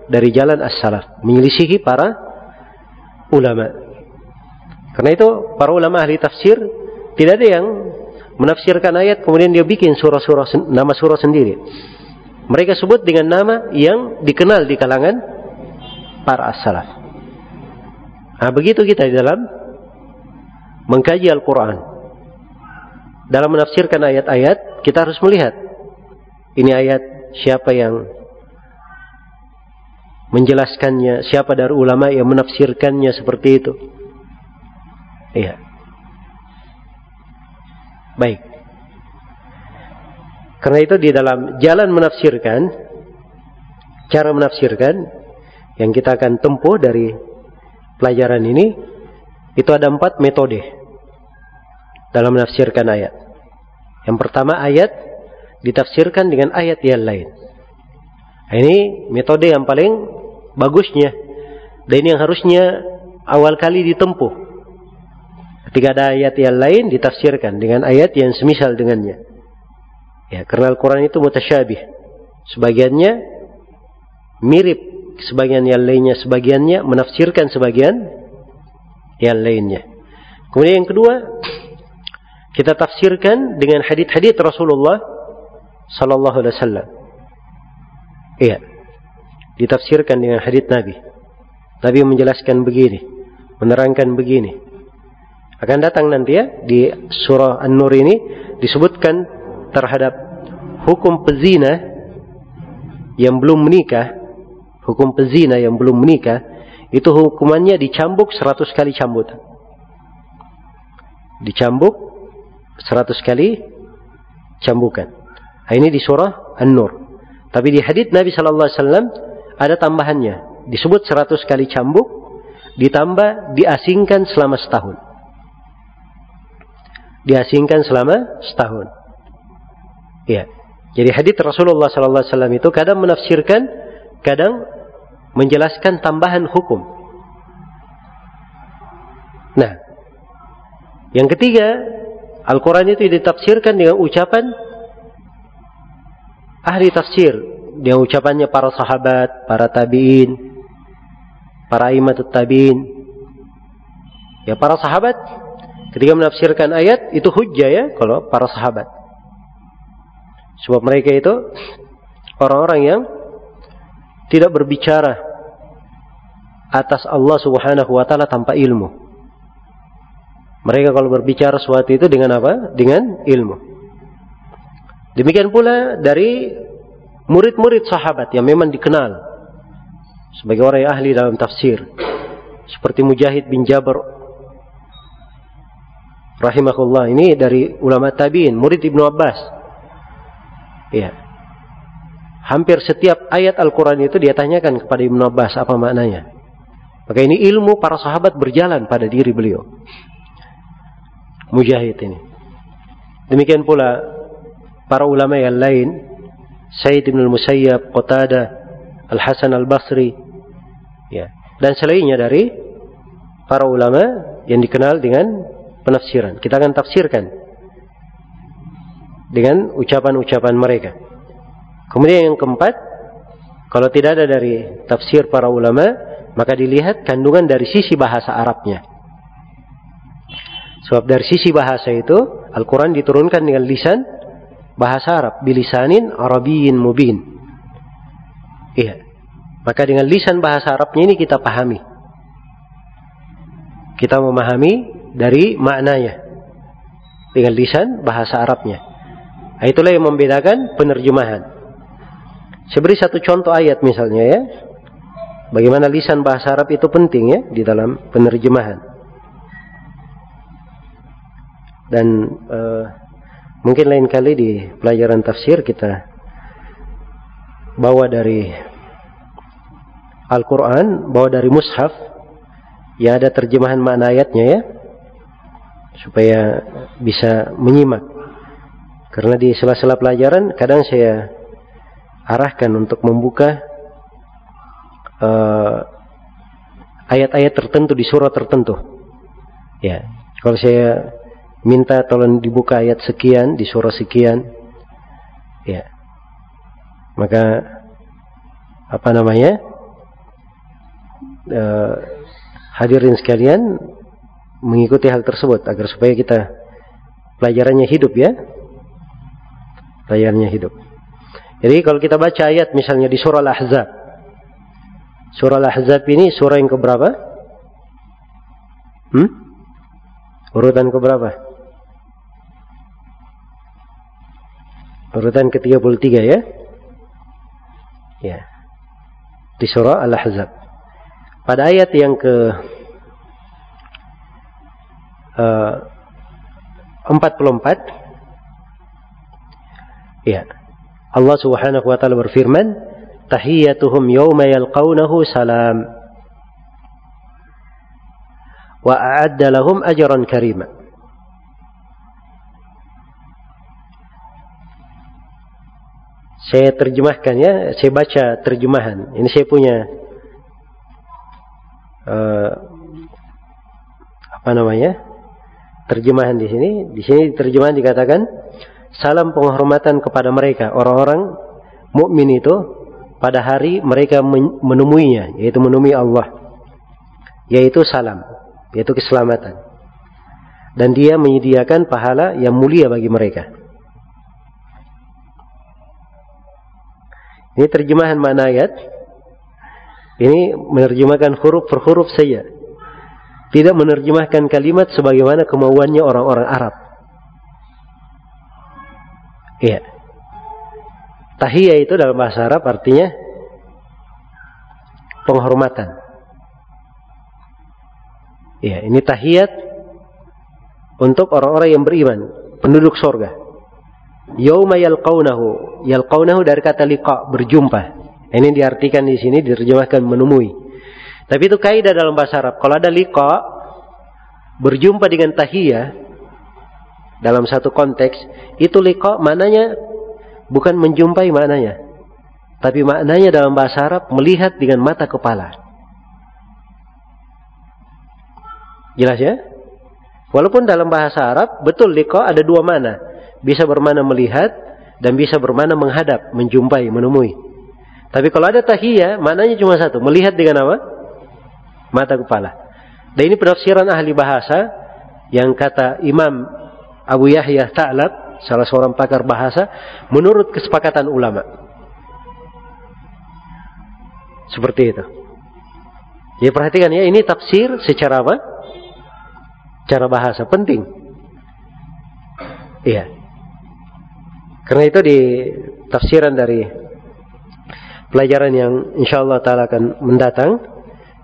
dari jalan as-salaf, menyelisihi para ulama. Karena itu para ulama ahli tafsir tidak ada yang menafsirkan ayat kemudian dia bikin surah-surah nama surah sendiri. Mereka sebut dengan nama yang dikenal di kalangan para as-salaf. Nah, begitu kita di dalam mengkaji Al-Quran. Dalam menafsirkan ayat-ayat, kita harus melihat. Ini ayat siapa yang menjelaskannya, siapa dari ulama yang menafsirkannya seperti itu. Iya. Baik. Karena itu di dalam jalan menafsirkan, cara menafsirkan yang kita akan tempuh dari pelajaran ini itu ada empat metode dalam menafsirkan ayat. Yang pertama ayat ditafsirkan dengan ayat yang lain. Nah, ini metode yang paling bagusnya dan ini yang harusnya awal kali ditempuh. Ketika ada ayat yang lain ditafsirkan dengan ayat yang semisal dengannya. Ya, karena Al-Quran itu mutasyabih. Sebagiannya mirip sebagian yang lainnya sebagiannya menafsirkan sebagian yang lainnya. Kemudian yang kedua, kita tafsirkan dengan hadis-hadis Rasulullah sallallahu alaihi wasallam. Iya. Ditafsirkan dengan hadis Nabi. Nabi menjelaskan begini, menerangkan begini. Akan datang nanti ya di surah An-Nur ini disebutkan terhadap hukum pezina yang belum menikah hukum pezina yang belum menikah, itu hukumannya dicambuk seratus kali cambutan. Dicambuk seratus kali cambukan. Nah, ini di surah An-Nur. Tapi di hadits Nabi Shallallahu Alaihi Wasallam ada tambahannya. Disebut seratus kali cambuk, ditambah diasingkan selama setahun. Diasingkan selama setahun. Ya. Jadi hadits Rasulullah Sallallahu Alaihi Wasallam itu kadang menafsirkan kadang menjelaskan tambahan hukum. Nah, yang ketiga, Al-Quran itu ditafsirkan dengan ucapan ahli tafsir. Dengan ucapannya para sahabat, para tabi'in, para imatut tabi'in. Ya, para sahabat ketika menafsirkan ayat itu hujjah ya kalau para sahabat. Sebab mereka itu orang-orang yang tidak berbicara atas Allah Subhanahu wa taala tanpa ilmu. Mereka kalau berbicara sesuatu itu dengan apa? Dengan ilmu. Demikian pula dari murid-murid sahabat yang memang dikenal sebagai orang yang ahli dalam tafsir. Seperti Mujahid bin Jabir rahimahullah ini dari ulama tabi'in, murid Ibnu Abbas. Iya. Hampir setiap ayat Al-Quran itu dia tanyakan kepada Ibn Abbas apa maknanya. Maka ini ilmu para sahabat berjalan pada diri beliau. Mujahid ini. Demikian pula para ulama yang lain. Sayyid Ibn Musayyab, Qatada, Al-Hasan Al-Basri. Ya. Dan selainnya dari para ulama yang dikenal dengan penafsiran. Kita akan tafsirkan dengan ucapan-ucapan mereka. Kemudian yang keempat, kalau tidak ada dari tafsir para ulama, maka dilihat kandungan dari sisi bahasa Arabnya. Sebab dari sisi bahasa itu, Al-Quran diturunkan dengan lisan bahasa Arab. Bilisanin Arabiyin mubin. Iya. Maka dengan lisan bahasa Arabnya ini kita pahami. Kita memahami dari maknanya. Dengan lisan bahasa Arabnya. Nah, itulah yang membedakan penerjemahan. Saya satu contoh ayat misalnya ya. Bagaimana lisan bahasa Arab itu penting ya di dalam penerjemahan. dan uh, mungkin lain kali di pelajaran tafsir kita bawa dari Al-Quran, bawa dari mushaf yang ada terjemahan makna ayatnya ya supaya bisa menyimak karena di sela-sela pelajaran kadang saya arahkan untuk membuka uh, ayat-ayat tertentu di surah tertentu. Ya, kalau saya minta tolong dibuka ayat sekian di surah sekian, ya, maka apa namanya? Uh, hadirin sekalian mengikuti hal tersebut agar supaya kita pelajarannya hidup ya. Pelajarannya hidup. Jadi kalau kita baca ayat misalnya di surah Al-Ahzab. Surah Al-Ahzab ini surah yang keberapa? Hmm? urutan keberapa urutan ke-33 ya. Ya. Di surah Al-Ahzab. Pada ayat yang ke uh, 44 ya. Allah Subhanahu wa taala berfirman tahiyyatuhum yawma yalqawnahu salam. Wa a'adda lahum ajran karima saya terjemahkan ya. Saya baca terjemahan. Ini saya punya uh, apa namanya? Terjemahan di sini. Di sini terjemahan dikatakan salam penghormatan kepada mereka. Orang-orang mukmin itu pada hari mereka menemuinya yaitu menemui Allah yaitu salam yaitu keselamatan. Dan dia menyediakan pahala yang mulia bagi mereka ini terjemahan makna ayat ini menerjemahkan huruf per huruf saja. Tidak menerjemahkan kalimat sebagaimana kemauannya orang-orang Arab. Iya. Tahiyah itu dalam bahasa Arab artinya penghormatan. Iya, ini tahiyat untuk orang-orang yang beriman, penduduk sorga. Yauma yalqaunahu. Yalqaunahu dari kata liqa, berjumpa. Ini diartikan di sini diterjemahkan menemui. Tapi itu kaidah dalam bahasa Arab. Kalau ada liqa berjumpa dengan tahiyah dalam satu konteks, itu liqa maknanya bukan menjumpai maknanya. Tapi maknanya dalam bahasa Arab melihat dengan mata kepala. Jelas ya? Walaupun dalam bahasa Arab betul liqa ada dua mana. Bisa bermana melihat dan bisa bermana menghadap, menjumpai, menemui. Tapi kalau ada tahiyah, maknanya cuma satu. Melihat dengan apa? Mata kepala. Dan ini penafsiran ahli bahasa yang kata Imam Abu Yahya Ta'lab, salah seorang pakar bahasa, menurut kesepakatan ulama. Seperti itu. Ya perhatikan ya, ini tafsir secara apa? Cara bahasa penting. Iya. Karena itu di tafsiran dari pelajaran yang insya Allah Ta'ala akan mendatang.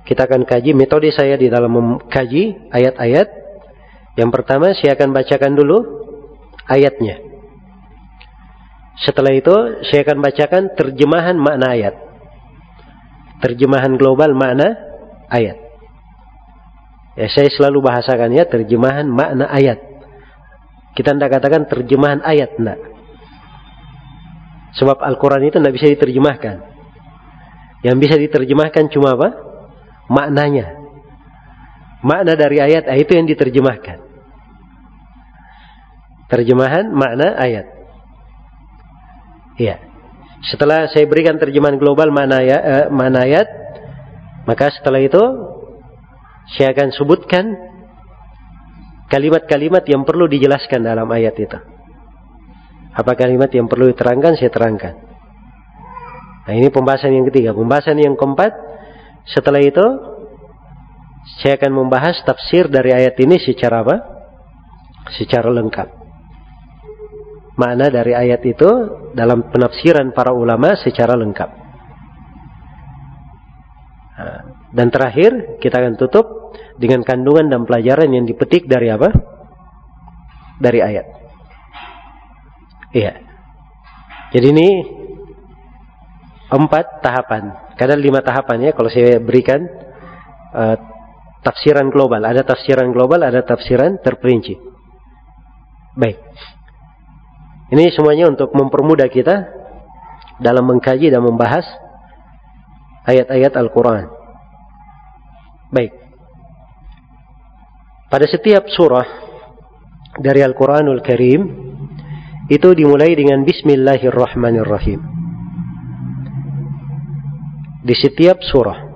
Kita akan kaji metode saya di dalam mengkaji ayat-ayat. Yang pertama saya akan bacakan dulu ayatnya. Setelah itu saya akan bacakan terjemahan makna ayat. Terjemahan global makna ayat. Ya, saya selalu bahasakan ya terjemahan makna ayat. Kita tidak katakan terjemahan ayat, tidak. Sebab Al-Quran itu tidak bisa diterjemahkan. Yang bisa diterjemahkan cuma apa? Maknanya. Makna dari ayat ah, itu yang diterjemahkan. Terjemahan makna ayat. Iya. Setelah saya berikan terjemahan global makna, ayat, eh, makna ayat, maka setelah itu saya akan sebutkan kalimat-kalimat yang perlu dijelaskan dalam ayat itu. Apa kalimat yang perlu diterangkan, saya terangkan. Nah ini pembahasan yang ketiga. Pembahasan yang keempat, setelah itu saya akan membahas tafsir dari ayat ini secara apa? Secara lengkap. Makna dari ayat itu dalam penafsiran para ulama secara lengkap. Nah, dan terakhir kita akan tutup dengan kandungan dan pelajaran yang dipetik dari apa? dari ayat. Iya. Jadi ini empat tahapan. Kadang lima tahapan ya kalau saya berikan uh, tafsiran global. Ada tafsiran global, ada tafsiran terperinci. Baik. Ini semuanya untuk mempermudah kita dalam mengkaji dan membahas ayat-ayat Al-Quran. Baik. Pada setiap surah dari Al-Quranul Karim itu dimulai dengan Bismillahirrahmanirrahim. Di setiap surah.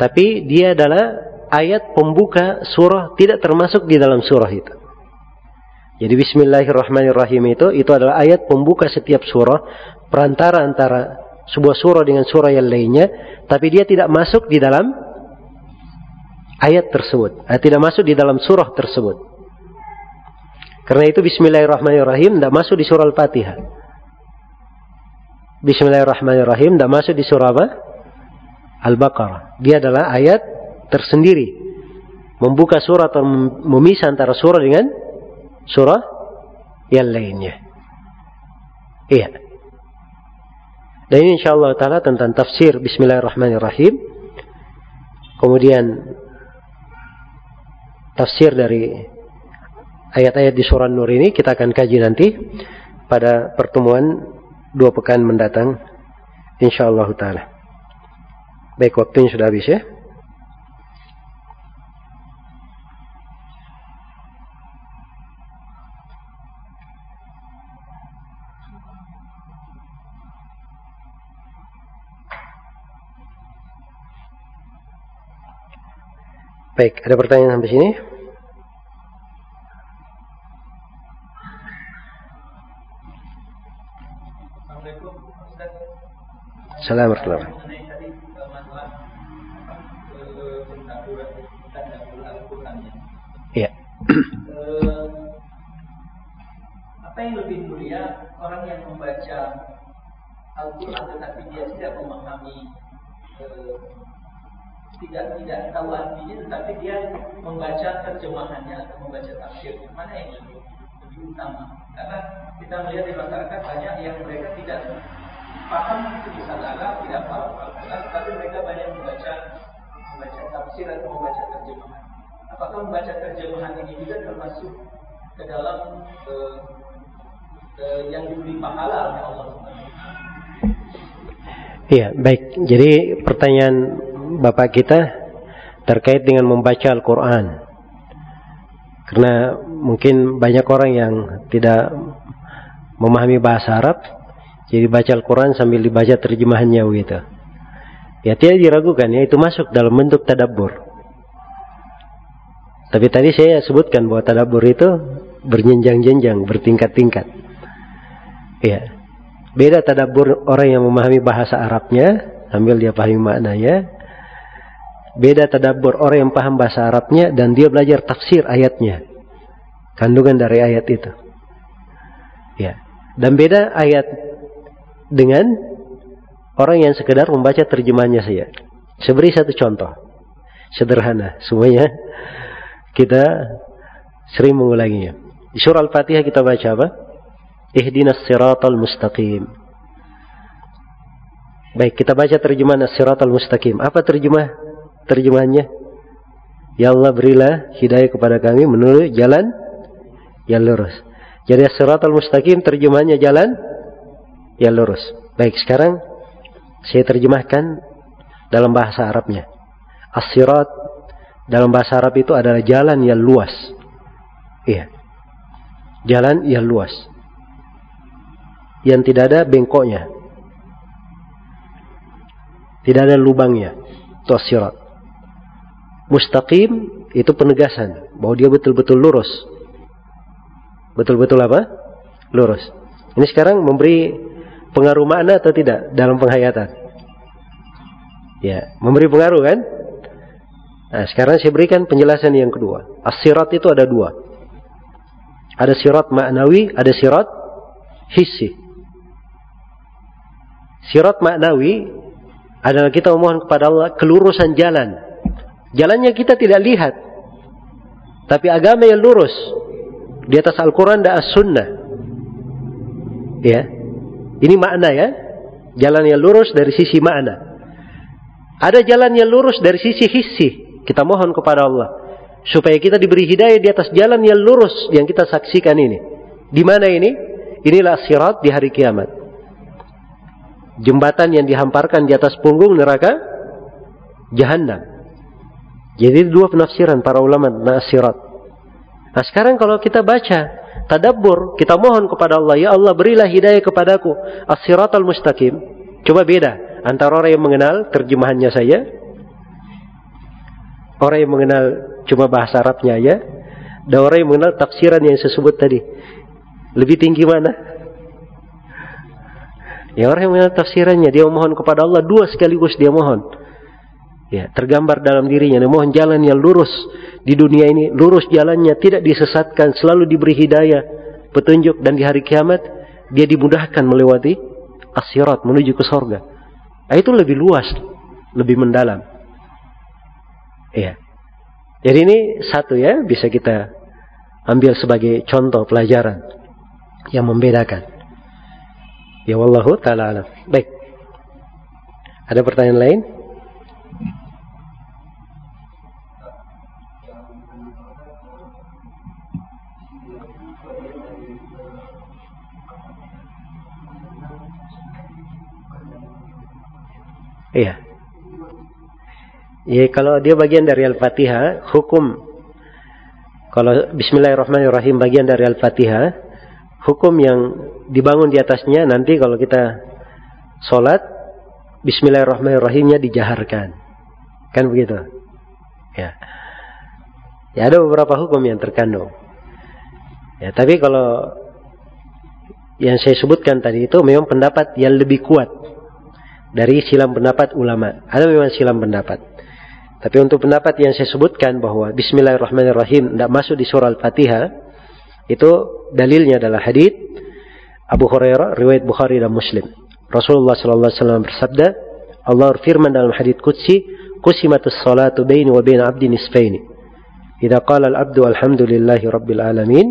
Tapi dia adalah ayat pembuka surah tidak termasuk di dalam surah itu. Jadi Bismillahirrahmanirrahim itu itu adalah ayat pembuka setiap surah perantara antara sebuah surah dengan surah yang lainnya, tapi dia tidak masuk di dalam ayat tersebut, eh, tidak masuk di dalam surah tersebut. Karena itu Bismillahirrahmanirrahim tidak masuk di surah Al-Fatihah. Bismillahirrahmanirrahim tidak masuk di surah apa? Al-Baqarah. Dia adalah ayat tersendiri. Membuka surah atau memisah antara surah dengan surah yang lainnya. Iya. Dan ini insyaAllah ta'ala tentang tafsir Bismillahirrahmanirrahim. Kemudian tafsir dari ayat-ayat di surah Nur ini kita akan kaji nanti pada pertemuan dua pekan mendatang insyaallah taala. Baik waktunya sudah habis ya. Baik, ada pertanyaan sampai sini? Assalamualaikum warahmatullahi Iya. Apa yang lebih mulia? Orang yang membaca Al-Quran tetapi dia tidak memahami eh, tidak tidak tahu artinya tetapi dia membaca terjemahannya atau membaca tafsirnya mana yang lebih lebih utama? Karena kita melihat di masyarakat banyak yang mereka tidak paham tulisan Arab, tidak paham Al-Quran, tapi mereka banyak membaca membaca tafsir atau membaca terjemahan. Apakah membaca terjemahan ini juga termasuk ke dalam uh, uh, yang diberi pahala oleh Allah Iya, baik. Jadi pertanyaan Bapak kita terkait dengan membaca Al-Quran. Karena mungkin banyak orang yang tidak memahami bahasa Arab, jadi baca Al-Quran sambil dibaca terjemahannya begitu. Ya tidak diragukan ya itu masuk dalam bentuk tadabbur. Tapi tadi saya sebutkan bahwa tadabbur itu berjenjang-jenjang, bertingkat-tingkat. Ya. Beda tadabbur orang yang memahami bahasa Arabnya sambil dia pahami maknanya. Beda tadabbur orang yang paham bahasa Arabnya dan dia belajar tafsir ayatnya. Kandungan dari ayat itu. Ya. Dan beda ayat dengan orang yang sekedar membaca terjemahnya saja. Saya beri satu contoh. Sederhana. Semuanya kita sering mengulanginya. Di surah Al-Fatihah kita baca apa? Ihdinas siratal mustaqim. Baik, kita baca terjemahan siratal mustaqim. Apa terjemah terjemahannya? Ya Allah berilah hidayah kepada kami menuju jalan yang lurus. Jadi siratal mustaqim terjemahannya jalan ya lurus. Baik, sekarang saya terjemahkan dalam bahasa Arabnya. As-sirat dalam bahasa Arab itu adalah jalan yang luas. Iya. Jalan yang luas. Yang tidak ada bengkoknya. Tidak ada lubangnya. Itu as-sirat. Mustaqim itu penegasan bahwa dia betul-betul lurus. Betul-betul apa? Lurus. Ini sekarang memberi pengaruh makna atau tidak dalam penghayatan? Ya, memberi pengaruh kan? Nah, sekarang saya berikan penjelasan yang kedua. As-sirat itu ada dua. Ada sirat maknawi, ada sirat hissi. Sirat maknawi adalah kita memohon kepada Allah kelurusan jalan. Jalannya kita tidak lihat. Tapi agama yang lurus. di atas Al-Quran dan As-Sunnah. Ya, ini makna ya, jalan yang lurus dari sisi makna. Ada jalan yang lurus dari sisi hissi. Kita mohon kepada Allah supaya kita diberi hidayah di atas jalan yang lurus yang kita saksikan ini. Di mana ini? Inilah sirat di hari kiamat. Jembatan yang dihamparkan di atas punggung neraka jahanam. Jadi dua penafsiran para ulama tentang sirat. Nah sekarang kalau kita baca tadabbur, kita mohon kepada Allah, ya Allah berilah hidayah kepadaku as-siratal mustaqim. Coba beda antara orang yang mengenal terjemahannya saya, orang yang mengenal cuma bahasa Arabnya ya, dan orang yang mengenal tafsiran yang saya sebut tadi. Lebih tinggi mana? Ya orang yang mengenal tafsirannya, dia mohon kepada Allah dua sekaligus dia mohon. Ya, tergambar dalam dirinya. Dia mohon jalan yang lurus di dunia ini, lurus jalannya, tidak disesatkan, selalu diberi hidayah, petunjuk dan di hari kiamat dia dimudahkan melewati asirat menuju ke sorga. Nah, itu lebih luas, lebih mendalam. Ya. Jadi ini satu ya bisa kita ambil sebagai contoh pelajaran yang membedakan. Ya wallahu taala. Baik. Ada pertanyaan lain? Iya. Ya kalau dia bagian dari Al-Fatihah, hukum kalau Bismillahirrahmanirrahim bagian dari Al-Fatihah, hukum yang dibangun di atasnya nanti kalau kita sholat Bismillahirrahmanirrahimnya dijaharkan, kan begitu? Ya. Ya ada beberapa hukum yang terkandung. Ya tapi kalau yang saya sebutkan tadi itu memang pendapat yang lebih kuat dari silam pendapat ulama. Ada memang silam pendapat. Tapi untuk pendapat yang saya sebutkan bahwa Bismillahirrahmanirrahim tidak masuk di surah Al-Fatihah, itu dalilnya adalah hadis Abu Hurairah, riwayat Bukhari dan Muslim. Rasulullah sallallahu alaihi wasallam bersabda, Allah berfirman dalam hadis qudsi, "Qusimatus salatu baini wa bain 'abdi nisfaini." Idza qala al-'abdu alhamdulillahi rabbil alamin,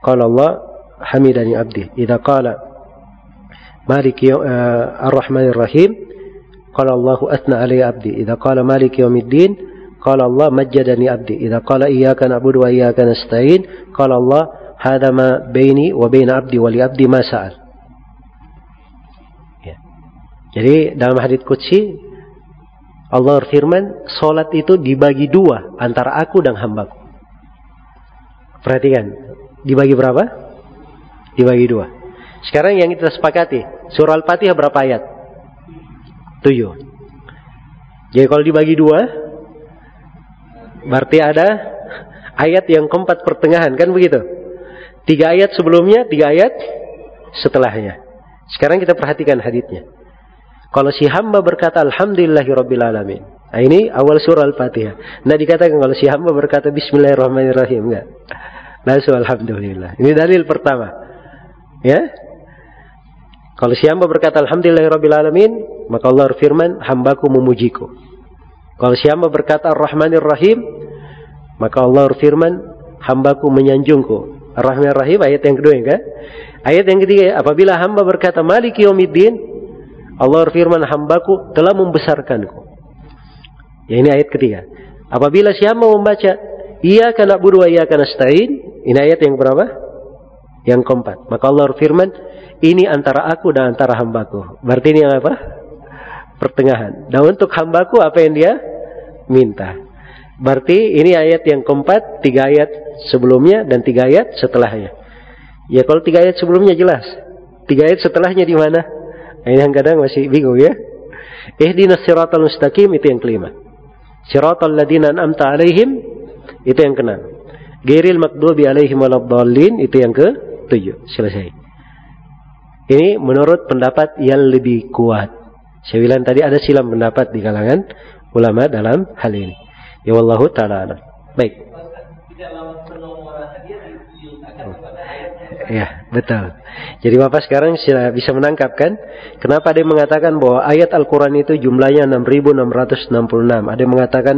qala Allah hamidani 'abdi. Idza qala مالك يوم آه الرحمن الرحيم قال الله أثنى علي عبدي إذا قال مالك يوم الدين قال الله مجدني عبدي إذا قال إياك نعبد وإياك نستعين قال الله هذا ما بيني وبين عبدي ولعبدي ما سأل ya. Jadi dalam hadits Qudsi Allah berfirman, solat itu dibagi dua antara aku dan hambaku. Perhatikan, dibagi berapa? Dibagi dua. Sekarang yang kita sepakati, surah Al-Fatihah berapa ayat? Tujuh. Jadi kalau dibagi dua, berarti ada ayat yang keempat pertengahan, kan begitu? Tiga ayat sebelumnya, tiga ayat setelahnya. Sekarang kita perhatikan haditnya. Kalau si hamba berkata Alhamdulillahirabbil alamin. Nah, ini awal surah Al-Fatihah. Nah dikatakan kalau si hamba berkata Bismillahirrahmanirrahim enggak. Langsung Alhamdulillah. Ini dalil pertama. Ya, kalau si hamba berkata Alhamdulillahirrahmanirrahim, maka Allah berfirman, hambaku memujiku. Kalau si hamba berkata Ar-Rahmanir Rahim, maka Allah berfirman, hambaku menyanjungku. Ar-Rahmanir Rahim ayat yang kedua ya Ayat yang ketiga, apabila hamba berkata Maliki Yawmiddin, Allah berfirman, hambaku telah membesarkanku. Ya ini ayat ketiga. Apabila si hamba membaca Iya karena buru iya karena stain. Ini ayat yang berapa? Yang keempat. Maka Allah berfirman, ini antara aku dan antara hambaku. Berarti ini apa? Pertengahan. Dan untuk hambaku apa yang dia minta. Berarti ini ayat yang keempat, tiga ayat sebelumnya dan tiga ayat setelahnya. Ya kalau tiga ayat sebelumnya jelas. Tiga ayat setelahnya di mana? Ini yang kadang masih bingung ya. Ihdinas siratal mustaqim itu yang kelima. Siratal ladina an'amta alaihim itu yang keenam. Gairil makdubi alaihim waladdallin itu yang ke tujuh. Selesai. Ini menurut pendapat yang lebih kuat. Saya bilang tadi ada silam pendapat di kalangan ulama dalam hal ini. Ya wallahu taala. Baik. Ya, betul. Jadi Bapak sekarang bisa menangkap kan? Kenapa ada yang mengatakan bahwa ayat Al-Quran itu jumlahnya 6.666. Ada yang mengatakan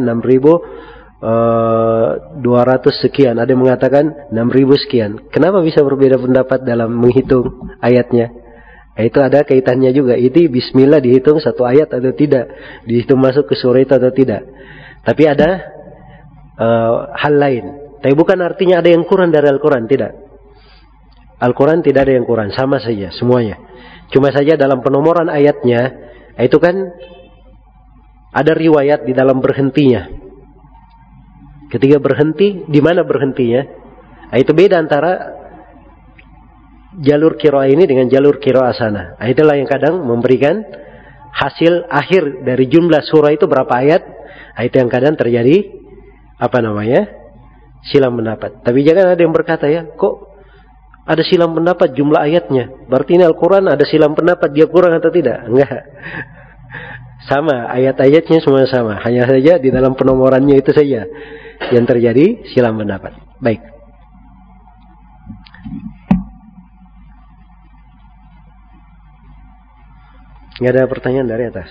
6.256. sekian, ada yang mengatakan 6000 sekian. Kenapa bisa berbeda pendapat dalam menghitung ayatnya? Itu ada kaitannya juga. Itu bismillah dihitung satu ayat atau tidak, dihitung masuk ke surah itu atau tidak. Tapi ada uh, hal lain. Tapi bukan artinya ada yang kurang dari Al-Quran, tidak. Al-Quran tidak ada yang kurang, sama saja semuanya. Cuma saja dalam penomoran ayatnya, itu kan ada riwayat di dalam berhentinya. Ketika berhenti, di mana berhentinya? Nah, itu beda antara jalur kiro ini dengan jalur kiro asana. Nah, itulah yang kadang memberikan hasil akhir dari jumlah surah itu berapa ayat. Nah, itu yang kadang terjadi apa namanya silam pendapat. Tapi jangan ada yang berkata ya, kok ada silam pendapat jumlah ayatnya. Berarti ini Al-Quran ada silam pendapat dia kurang atau tidak? Enggak. Sama ayat-ayatnya semua sama. Hanya saja di dalam penomorannya itu saja yang terjadi silam pendapat. Baik. Nggak ada pertanyaan dari atas.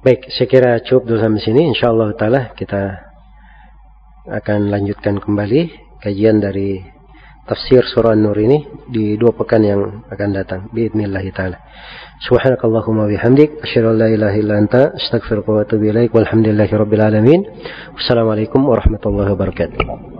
Baik, saya kira cukup dulu sampai sini. Insya Allah Ta'ala kita akan lanjutkan kembali kajian dari tafsir surah An-Nur ini di dua pekan yang akan datang. Bismillahirrahmanirrahim. سبحانك اللهم وبحمدك أشهد أن لا إله إلا أنت أستغفرك وأتوب إليك والحمد لله رب العالمين والسلام عليكم ورحمة الله وبركاته